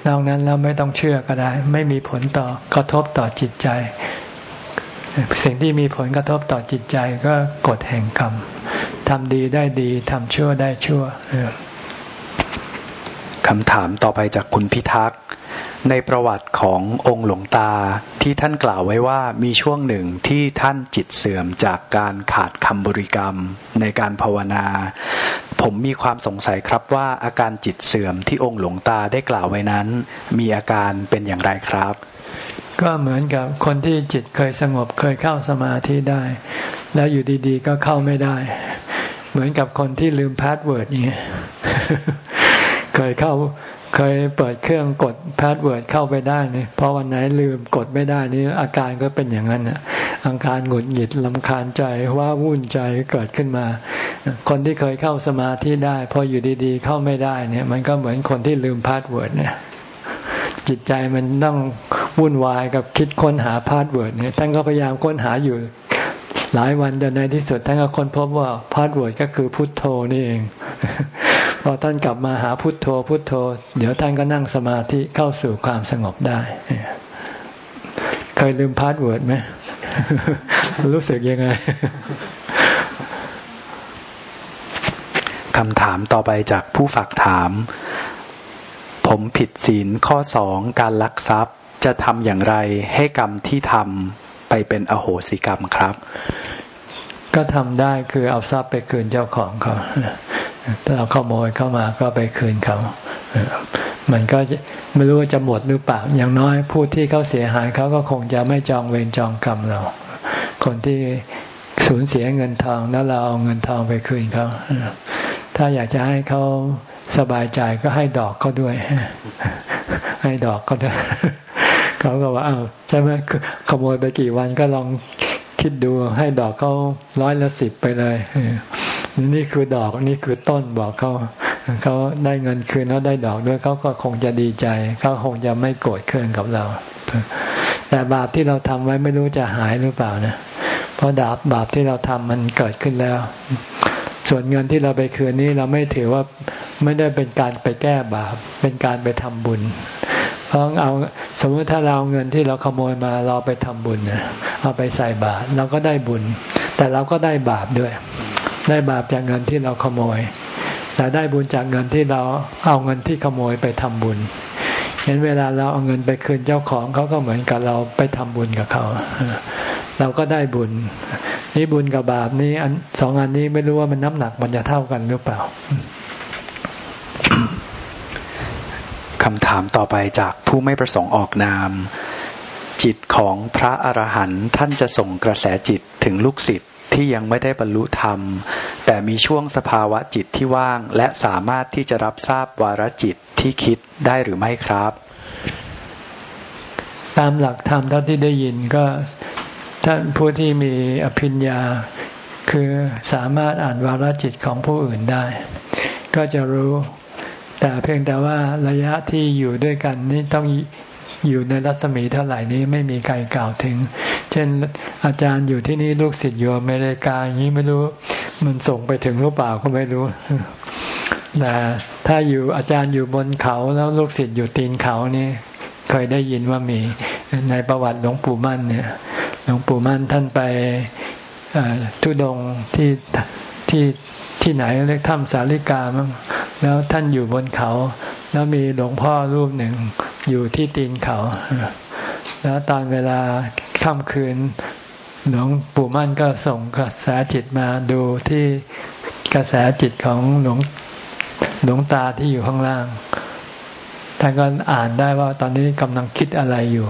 S1: นอกนั้นแล้วไม่ต้องเชื่อก็ได้ ไม่มีผลต่อกระทบต่อจิตใจ สิ่งที่มีผลกระทบต่อจิตใจก็กฎแห่งกรรมทำดีได้ดีทำชั่วได้ชั่ว
S2: คำถามต่อไปจากคุณพิทักษ์ ในประวัติขององค์หลวงตาที่ท่านกล่าวไว้ว่ามีช่วงหนึ่งที่ท่านจิตเสื่อมจากการขาดคำบริกรรมในการภาวนา ผมมีความสงสัยครับว่าอาการจิตเสื่อมที่องค์หลวงตาได้กล่าวไว้นั้น มีอาการเป็นอย่างไรครับ
S1: ก็เหมือนกับคนที่จิตเคยสงบเคยเข้าสมาธิได้ แล้วอยู่ดีๆ ก็เข้าไม่ได้ เหมือนกับคนที่ลืม password อย่างเงี้ย เคยเข้าเคยเปิดเครื่องกด password เข้าไปได้เนี่ยพอวันไหนลืมกดไม่ได้นี่อาการก็เป็นอย่างนั้นอะอาการหงุดหงิดรำคาญใจว้าวุ่นใจเกิดขึ้นมา คนที่เคยเข้าสมาธิได้ พออยู่ดีๆ เข้าไม่ได้เนี่ย มันก็เหมือนคนที่ลืม password เนี่ยจิตใจมันต้องวุ่นวายกับคิดค้นหา password เนี่ยท่านก็พยายามค้นหาอยู่ หลายวันจนในที่สุดท่านก็ค้นพบว่า password ก็คือพุทโธนี่เอง พอท่านกลับมาหาพุทโธ พุทโธ เดี๋ยวท่านก็นั่งสมาธิเข้าสู่ความสงบได้ เคยลืม password ไหมรู้สึกยังไง
S2: คำถามต่อไปจากผู้ฝากถาม ผมผิดศีลข้อสองการลักทรัพย์จะทำอย่างไรให้กรรมที่ทำ ไปเป็นอโหสิกรรมครับ
S1: ก็ทำได้คือเอาทรัพย์ไปคืนเจ้าของเขาถ้าเราขโมยเขามาก็ไปคืนเขามันก็ไม่รู้ว่าจะหมดหรือเปล่า อย่างน้อยผู้ที่เขาเสียหายเขาก็คงจะไม่จองเวรจองกรรมเรา คนที่สูญเสียเงินทองแล้วเราเอาเงินทองไปคืนเขา ถ้าอยากจะให้เขา สบายใจก็ให้ดอกเขาด้วย ให้ดอกเขาด้วยเขาก็ว่าอ้าวใช่ไหมขโมยไปกี่วันก็ลองคิดดูให้ดอกเขาร้อยละสิบไปเลยนี่คือดอกนี่คือต้นบอกเขาเขาได้เงินคืนแล้วได้ดอกด้วยเขาก็คงจะดีใจเขาคงจะไม่โกรธเคืองกับเรา แต่บาปที่เราทำไว้ไม่รู้จะหายหรือเปล่านะเพราะดาบบาปที่เราทำมันเกิดขึ้นแล้ว ส่วนเงินที่เราไปคืนนี้เราไม่ถือว่าไม่ได้เป็นการไปแก้บาป เป็นการไปทำบุญ เพราะเอาสมมติถ้าเราเอาเงินที่เราขโมยมาเราไปทำบุญนะเอาไปใส่บาตรเราก็ได้บุญ แต่เราก็ได้บาปด้วย ได้บาปจากเงินที่เราขโมย แต่ได้บุญจากเงินที่เราเอาเงินที่ขโมยไปทำบุญ เห็นเวลาเราเอาเงินไปคืนเจ้าของเขาก็เหมือนกับเราไปทำบุญกับเขา เราก็ได้บุญ นี่บุญกับบาปนี้อันสองอันนี้ไม่รู้ว่ามันน้ำหนักมันจะเท่ากันหรือเปล่า
S2: คำถามต่อไปจากผู้ไม่ประสงค์ออกนาม จิตของพระอรหันต์ท่านจะส่งกระแสจิตถึงลูกศิษย์ที่ยังไม่ได้บรรลุธรรม แต่มีช่วงสภาวะจิตที่ว่าง และสามารถที่จะรับทราบวาระจิตที่คิดได้หรือไม่ครับ
S1: ตามหลักธรรมเท่าที่ได้ยินก็ท่านผู้ที่มีอภิญญาคือสามารถอ่านวาระจิตของผู้อื่นได้ ก็จะรู้ แต่เพียงแต่ว่าระยะที่อยู่ด้วยกันนี่ต้อง อยู่ในรัศมีเท่าไหร่นี้ไม่มีใครกล่าวถึง เช่นอาจารย์อยู่ที่นี่ลูกศิษย์อยู่อเมริกาอย่างนี้ไม่รู้ มันส่งไปถึงหรือเปล่าก็ไม่รู้แต่ถ้าอยู่อาจารย์อยู่บนเขาแล้วลูกศิษย์อยู่ตีนเขานี่เคยได้ยินว่ามีในประวัติหลวงปู่มั่นเนี่ยหลวงปู่มั่นท่านไปทุดงที่ที่ ที่ไหนเรียกถ้ำสาลิกามั้งแล้วท่านอยู่บนเขา แล้วมีหลวงพ่อรูปหนึ่งอยู่ที่ตีนเขา แล้วตอนเวลาค่ำคืน หลวงปู่มั่นก็ส่งกระแสจิตมาดูที่กระแสจิตของหลวงหลวงตาที่อยู่ข้างล่าง ท่านก็อ่านได้ว่าตอนนี้กำลังคิดอะไรอยู่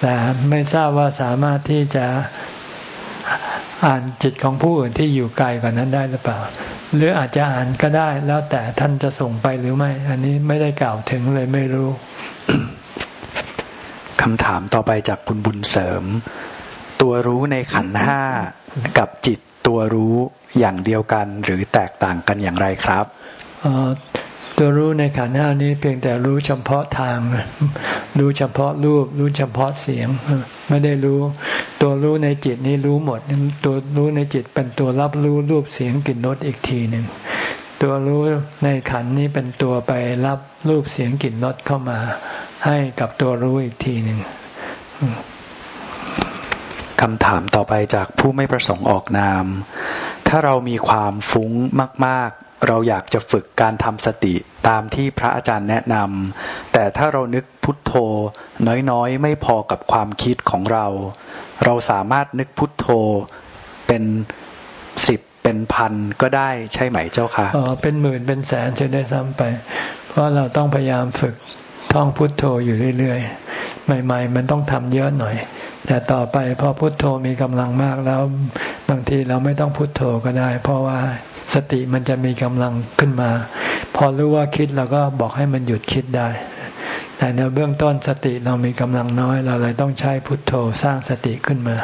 S1: แต่ไม่ทราบว่าสามารถที่จะ อ่านจิตของผู้อื่นที่อยู่ไกลกว่านั้นได้หรือเปล่า หรืออาจจะอ่านก็ได้แล้วแต่ท่านจะส่งไปหรือไม่ อันนี้ไม่ได้กล่าวถึงเลยไม่รู้
S2: คำถามต่อไปจากคุณบุญเสริม ตัวรู้ในขันห้ากับจิตตัวรู้อย่างเดียวกันหรือแตกต่างกันอย่างไรครับ
S1: ตัวรู้ในขันห้านี้เพียงแต่รู้เฉพาะทาง รู้เฉพาะรูป รู้เฉพาะเสียง ไม่ได้รู้ ตัวรู้ในจิตนี้รู้หมด ตัวรู้ในจิตเป็นตัวรับรู้รูปเสียงกลิ่นรสอีกทีหนึ่งตัวรู้ในขันนี้เป็นตัวไปรับรูปเสียงกลิ่นรสเข้ามา ให้กับตัวรู้อีกทีหนึ่ง
S2: คำถามต่อไปจากผู้ไม่ประสงค์ออกนาม ถ้าเรามีความฟุ้งมาก เราอยากจะฝึกการทำสติตามที่พระอาจารย์แนะนำแต่ถ้าเรานึกพุทโธ น้อยๆ ไม่พอกับความคิดของเรา เราสามารถนึกพุทโธเป็นสิบเป็นพันก็ได้ใช่ไหมเจ้าค่ะ
S1: อ๋อเป็นหมื่นเป็นแสนจะได้ซ้ำไป เพราะเราต้องพยายามฝึกท่องพุทโธอยู่เรื่อยๆ ใหม่ ๆ มันต้องทำเยอะหน่อย แต่ต่อไปพอพุทโธมีกำลังมากแล้ว บางทีเราไม่ต้องพุทโธก็ได้ เพราะว่า สติมันจะมีกำลังขึ้นมา พอรู้ว่าคิดเราก็บอกให้มันหยุดคิดได้ แต่ในเบื้องต้นสติเรามีกำลังน้อย เราเลยต้องใช้พุทโธสร้างสติขึ้นมา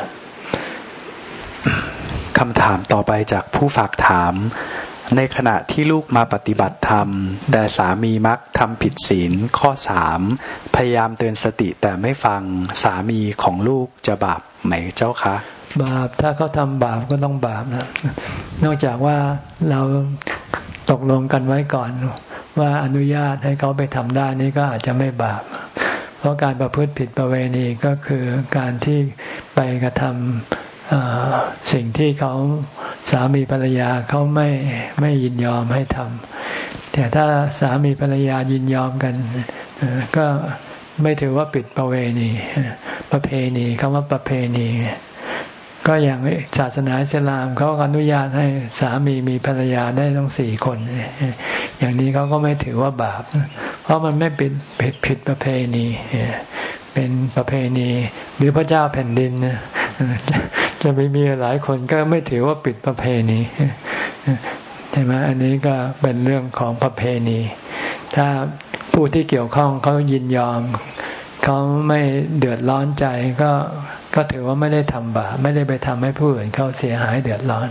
S2: คำถามต่อไปจากผู้ฝากถาม ในขณะที่ลูกมาปฏิบัติธรรม แต่สามีมักทำผิดศีลข้อสามพยายามเตือนสติแต่ไม่ฟังสามีของลูกจะบาปไหมเจ้าคะ
S1: บาปถ้าเขาทำบาปก็ต้องบาปนะนอกจากว่าเราตกลงกันไว้ก่อน ว่าอนุญาตให้เขาไปทำได้นี่ก็อาจจะไม่บาป เพราะการประพฤติผิดประเวณีก็คือการที่ไปกระทำสิ่งที่เขาสามีภรรยาเขาไม่ไม่ยินยอมให้ทำแต่ถ้าสามีภรรยายินยอมกันก็ไม่ถือว่าปิดประเวณี ประเพณีคำว่าประเพณี ก็อย่างศาสนาอิสลามเขาอนุญาตให้สามีมีภรรยาได้ต้องสี่คน อย่างนี้เขาก็ไม่ถือว่าบาป เพราะมันไม่ผิดผิดผดประเพณีเป็นประเพณี หรือพระเจ้าแผ่นดินจะไปมีหลายคนก็ไม่ถือว่าปิดประเพณีใช่ไหมอันนี้ก็เป็นเรื่องของประเพณี ถ้าผู้ที่เกี่ยวข้องเขายินยอม เขาไม่เดือดร้อนใจก็ก็ถือว่าไม่ได้ทำบาปไม่ได้ไปทำให้ผู้อื่นเขาเสียหายเดือดร้อน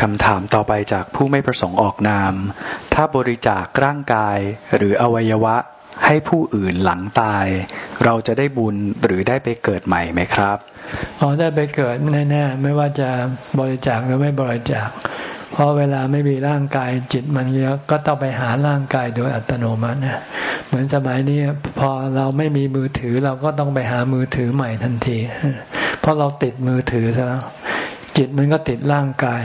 S2: คำถามต่อไปจากผู้ไม่ประสงค์ออกนาม ถ้าบริจาคร่างกายหรืออวัยวะให้ผู้อื่นหลังตาย เราจะได้บุญหรือได้ไปเกิดใหม่ไหมครับ
S1: อ๋อได้ไปเกิดแน่ๆไม่ว่าจะบริจาคหรือไม่บริจาค เพราะเวลาไม่มีร่างกายจิตมันเยอะก็ต้องไปหาร่างกายโดยอัตโนมัตินะเหมือนสมัยนี้พอเราไม่มีมือถือเราก็ต้องไปหามือถือใหม่ทันที เพราะเราติดมือถือซะแล้วจิตมันก็ติดร่างกาย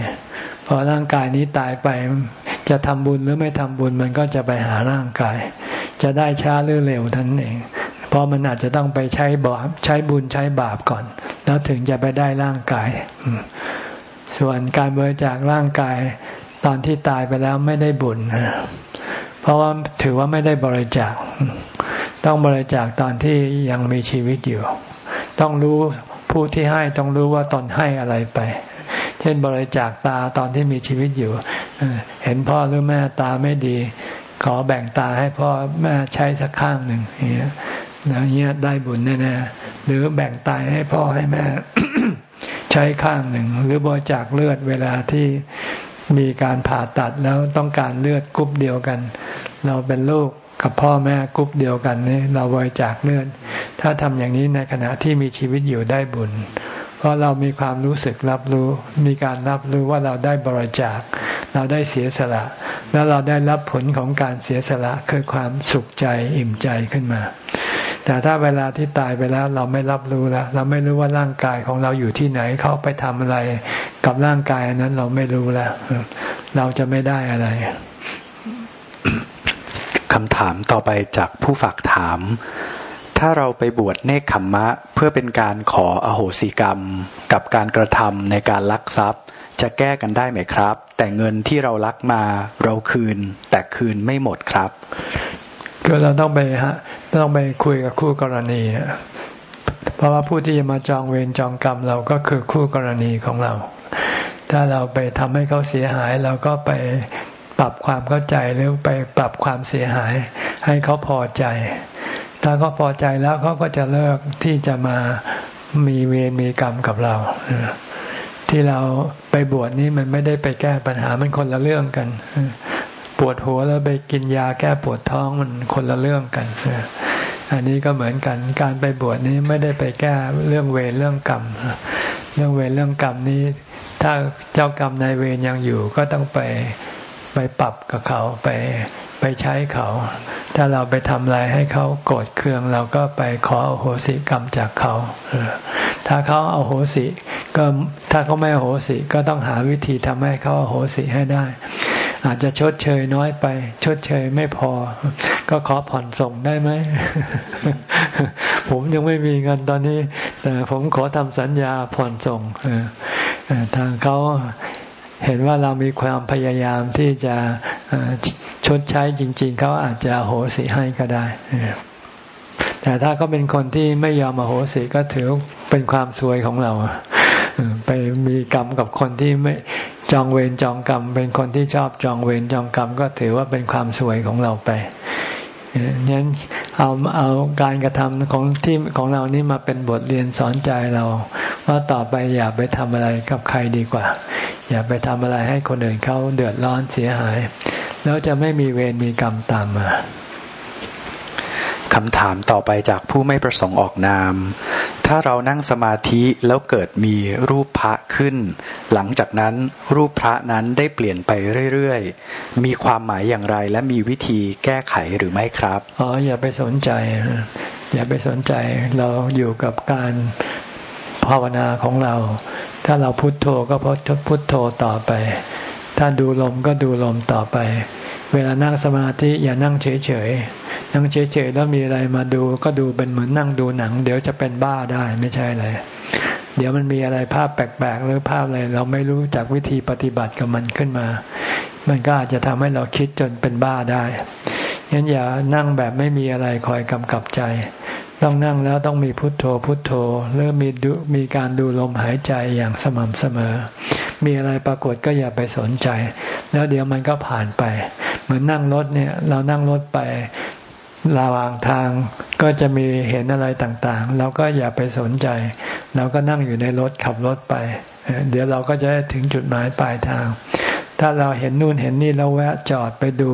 S1: พอร่างกายนี้ตายไป จะทำบุญหรือไม่ทำบุญมันก็จะไปหาร่างกาย จะได้ช้าหรือเร็วท่านเอง เพราะมันอาจจะต้องไปใช้บาปใช้บุญใช้บาปก่อน แล้วถึงจะไปได้ร่างกาย ส่วนการบริจาคร่างกายตอนที่ตายไปแล้วไม่ได้บุญ เพราะว่าถือว่าไม่ได้บริจาค ต้องบริจาคตอนที่ยังมีชีวิตอยู่ ต้องรู้ผู้ที่ให้ต้องรู้ว่าตอนให้อะไรไป เช่นบริจาคตาตอนที่มีชีวิตอยู่ เห็นพ่อหรือแม่ตาไม่ดี ขอแบ่งตาให้พ่อแม่ใช้สักข้างหนึ่งอย่างเงี้ยได้บุญแน่ๆหรือแบ่งไตให้พ่อให้แม่ ใช้ข้างหนึ่ง หรือบริจาคเลือดเวลาที่มีการผ่าตัดแล้วต้องการเลือดกรุ๊ปเดียวกัน เราเป็นลูกกับพ่อแม่กรุ๊ปเดียวกันนี่เราบริจาคเลือด ถ้าทำอย่างนี้ในขณะที่มีชีวิตอยู่ได้บุญ เพราะเรามีความรู้สึกรับรู้ มีการรับรู้ว่าเราได้บริจาค เราได้เสียสละ แล้วเราได้รับผลของการเสียสละคือความสุขใจอิ่มใจขึ้นมา แต่ถ้าเวลาที่ตายไปแล้วเราไม่รับรู้แล้ว เราไม่รู้ว่าร่างกายของเราอยู่ที่ไหนเขาไปทำอะไร กับร่างกายนั้นเราไม่รู้แล้ว เราจะไม่ได้อะไร
S2: คำถามต่อไปจากผู้ฝากถาม ถ้าเราไปบวชเนคขมมะ เพื่อเป็นการขออโหสิกรรม กับการกระทำในการลักทรัพย์ จะแก้กันได้ไหมครับ แต่เงินที่เราลักมาเราคืน แต่คืนไม่หมดครับ
S1: ก็เราต้องไปฮะต้องไปคุยกับคู่กรณีเพราะว่าผู้ที่จะมาจองเวรจองกรรมเราก็คือคู่กรณีของเรา ถ้าเราไปทำให้เขาเสียหายเราก็ไปปรับความเข้าใจหรือไปปรับความเสียหาย ให้เขาพอใจ ถ้าเขาพอใจแล้วเขาก็จะเลิกที่จะมามีเวรมีกรรมกับเรา ที่เราไปบวชนี้มันไม่ได้ไปแก้ปัญหามันคนละเรื่องกัน ปวดหัวแล้วไปกินยาแก้ปวดท้องมันคนละเรื่องกันอันนี้ก็เหมือนกัน การไปบวชนี้ไม่ได้ไปแก้เรื่องเวรเรื่องกรรม เรื่องเวรเรื่องกรรมนี้ ถ้าเจ้ากรรมนายเวรยังอยู่ก็ต้องไปไปปรับกับเขาไป ไปใช้เขา ถ้าเราไปทำอะไรให้เขาโกรธเคือง เราก็ไปขอโหสิกรรมจากเขา ถ้าเขาเอาโหสิก็ถ้าเขาไม่โหสิก็ต้องหาวิธีทำให้เขาโหสิให้ได้ อาจจะชดเชยน้อยไป ชดเชยไม่พอ ก็ขอผ่อนส่งได้ไหม ผมยังไม่มีเงินตอนนี้ แต่ผมขอทำสัญญาผ่อนส่งทางเขาเห็นว่าเรามีความพยายามที่จะ ชดใช้จริง ๆ เขาอาจจะโหสิให้ก็ได้ แต่ถ้าเขาเป็นคนที่ไม่ยอมโหสิก็ถือเป็นความซวยของเราไปมีกรรมกับคนที่ไม่จองเวรจองกรรม เป็นคนที่ชอบจองเวรจองกรรม ก็ถือว่าเป็นความสวยของเราไปนั้นเอาเอาการกระทำของที่ของเรานี่มาเป็นบทเรียนสอนใจเรา ว่าต่อไปอย่าไปทำอะไรกับใครดีกว่า อย่าไปทำอะไรให้คนอื่นเขาเดือดร้อนเสียหาย แล้วจะไม่มีเวรมีกรรมตามมา
S2: คำถามต่อไปจากผู้ไม่ประสงค์ออกนาม ถ้าเรานั่งสมาธิแล้วเกิดมีรูปพระขึ้น หลังจากนั้นรูปพระนั้นได้เปลี่ยนไปเรื่อยๆ มีความหมายอย่างไรและมีวิธีแก้ไขหรือไม่ครับ
S1: อ๋อ อย่าไปสนใจ อย่าไปสนใจ เราอยู่กับการภาวนาของเรา ถ้าเราพุโทโธก็พุทโธต่อไป ถ้าดูลมก็ดูลมต่อไป เวลานั่งสมาธิอย่านั่งเฉยๆ นั่งเฉยๆแล้วมีอะไรมาดูก็ดูเป็นเหมือนนั่งดูหนัง เดี๋ยวจะเป็นบ้าได้ไม่ใช่เลย เดี๋ยวมันมีอะไรภาพแปลกๆ หรือภาพอะไรเราไม่รู้จากวิธีปฏิบัติกับมันขึ้นมา มันก็อาจจะทำให้เราคิดจนเป็นบ้าได้งั้นอย่านั่งแบบไม่มีอะไรคอยกำกับใจ ต้องนั่งแล้วต้องมีพุทโธพุทโธหรือมีดูมีการดูลมหายใจอย่างสม่ำเสมอ มีอะไรปรากฏก็อย่าไปสนใจ แล้วเดี๋ยวมันก็ผ่านไป เหมือนนั่งรถเนี่ยเรานั่งรถไประหว่างทางก็จะมีเห็นอะไรต่างๆ เราก็อย่าไปสนใจ เราก็นั่งอยู่ในรถขับรถไป เดี๋ยวเราก็จะถึงจุดหมายปลายทาง ถ้าเราเห็นนู่นเห็นนี่เราแวะจอดไปดู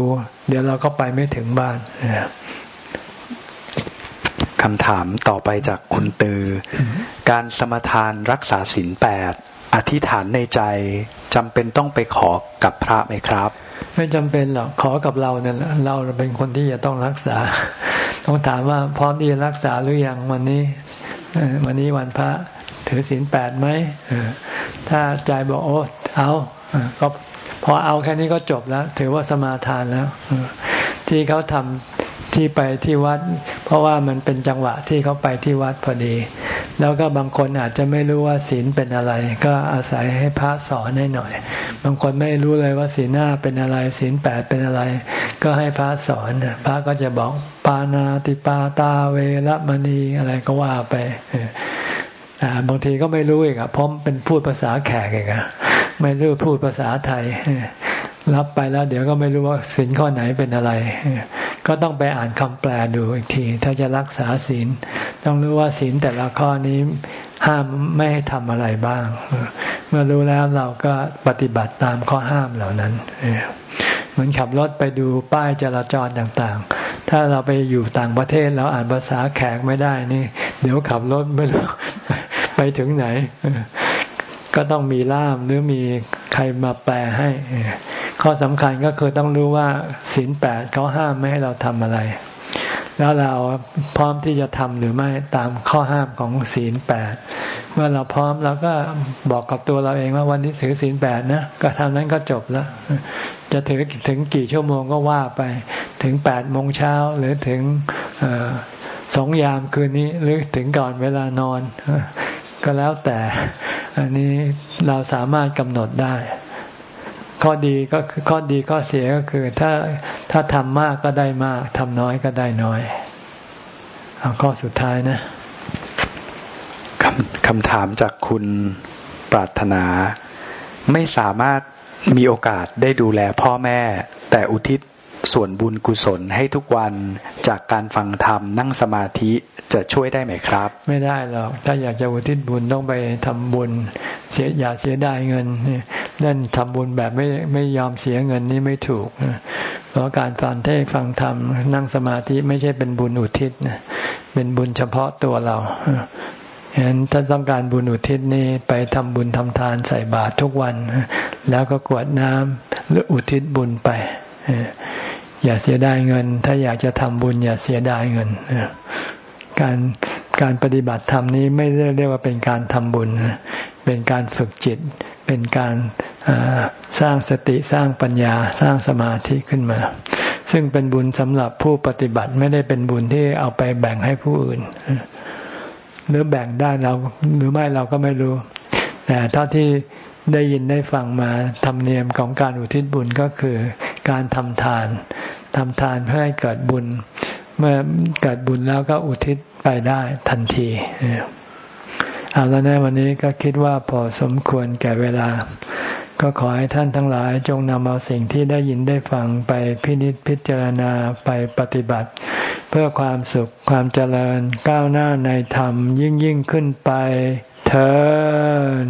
S1: เดี๋ยวเราก็ไปไม่ถึงบ้าน
S2: คำถามต่อไปจากคุณตือ การสมทานรักษาศีลแปดอธิษฐานในใจจำเป็นต้องไปขอกับพระไหมครับ
S1: ไม่จำเป็นหรอกขอกับเราเนี่ยเราเป็นคนที่จะต้องรักษา ต้องถามว่าพร้อมที่จะรักษาหรือยังวันนี้วันนี้วันพระถือศีลแปดไหมถ้าใจบอกโอ้เอาก็พอเอาแค่นี้ก็จบแล้ว ถือว่าสมาทานแล้วที่เขาทำ ที่ไปที่วัด เพราะว่ามันเป็นจังหวะที่เขาไปที่วัดพอดี แล้วก็บางคนอาจจะไม่รู้ว่าศีลเป็นอะไร ก็อาศัยให้พระสอนให้หน่อย บางคนไม่รู้เลยว่าศีลหน้าเป็นอะไร ศีลแปดเป็นอะไร ก็ให้พระสอนพระก็จะบอกปานาติปาตาเวรมณีอะไรก็ว่าไปแต่บางทีก็ไม่รู้อีกอะเพราะเป็นพูดภาษาแขกเองอะไม่รู้พูดภาษาไทยรับไปแล้วเดี๋ยวก็ไม่รู้ว่าศีลข้อไหนเป็นอะไร ก็ต้องไปอ่านคำแปลดูอีกที ถ้าจะรักษาศีล ต้องรู้ว่าศีลแต่ละข้อนี้ห้ามไม่ให้ทำอะไรบ้าง เมื่อรู้แล้วเราก็ปฏิบัติตามข้อห้ามเหล่านั้น เหมือนขับรถไปดูป้ายจราจรต่างๆ ถ้าเราไปอยู่ต่างประเทศแล้วอ่านภาษาแขกไม่ได้นี่ เดี๋ยวขับรถไม่รู้ไปถึงไหน ก็ต้องมีล่ามหรือมีใครมาแปลให้ ข้อสำคัญก็คือต้องรู้ว่าศีลแปดเขาห้ามไม่ให้เราทำอะไร แล้วเราพร้อมที่จะทำหรือไม่ตามข้อห้ามของศีลแปดเมื่อเราพร้อมเราก็บอกกับตัวเราเองว่าวันนี้ถือศีลแปดนะก็ทำนั้นก็จบแล้ว จะถือถึงกี่ชั่วโมงก็ว่าไป ถึงแปดโมงเช้าหรือถึงสองยามคืนนี้หรือถึงก่อนเวลานอน ก็แล้วแต่อันนี้เราสามารถกำหนดได้ ข้อดีก็คือข้อดีข้อเสียก็คือ ถ้าถ้าทำมากก็ได้มากทำน้อยก็ได้น้อยเอาข้อสุดท้ายนะ
S2: คำคำถามจากคุณปรารถนา ไม่สามารถมีโอกาสได้ดูแลพ่อแม่ แต่อุทิศ ส่วนบุญกุศลให้ทุกวันจากการฟังธรรมนั่งสมาธิจะช่วยได้ไหมครับ
S1: ไม่ได้หรอกถ้าอยากจะอุทิศบุญต้องไปทำบุญ เสียอย่าเสียดายเงินนั่นทำบุญแบบไม่ไม่ยอมเสียเงินนี่ไม่ถูกเพราะการฟังเทศฟังธรรมนั่งสมาธิไม่ใช่เป็นบุญอุทิศเป็นบุญเฉพาะตัวเราฉะนั้นถ้าต้องการบุญอุทิศนี่ไปทำบุญทำทานใส่บาตรทุกวัน แล้วก็กวดน้ำหรืออุทิศบุญไป อย่าเสียดายเงิน ถ้าอยากจะทำบุญ อย่าเสียดายเงินการการปฏิบัติธรรมนี้ไม่ได้เรียกว่าเป็นการทำบุญ เป็นการฝึกจิต เป็นการสร้างสติสร้างปัญญาสร้างสมาธิขึ้นมา ซึ่งเป็นบุญสำหรับผู้ปฏิบัติไม่ได้เป็นบุญที่เอาไปแบ่งให้ผู้อื่น หรือแบ่งได้เราหรือไม่เราก็ไม่รู้ แต่เท่าที่ได้ยินได้ฟังมาธรรมเนียมของการอุทิศบุญก็คือ การทำทานทำทานเพื่อให้เกิดบุญ เมื่อเกิดบุญแล้วก็อุทิศไปได้ทันทีเอาแล้วในวันนี้ก็คิดว่าพอสมควรแก่เวลา ก็ขอให้ท่านทั้งหลายจงนำเอาสิ่งที่ได้ยินได้ฟังไปพินิจพิจารณาไปปฏิบัติ เพื่อความสุขความเจริญก้าวหน้าในธรรมยิ่งยิ่งขึ้นไปเธอ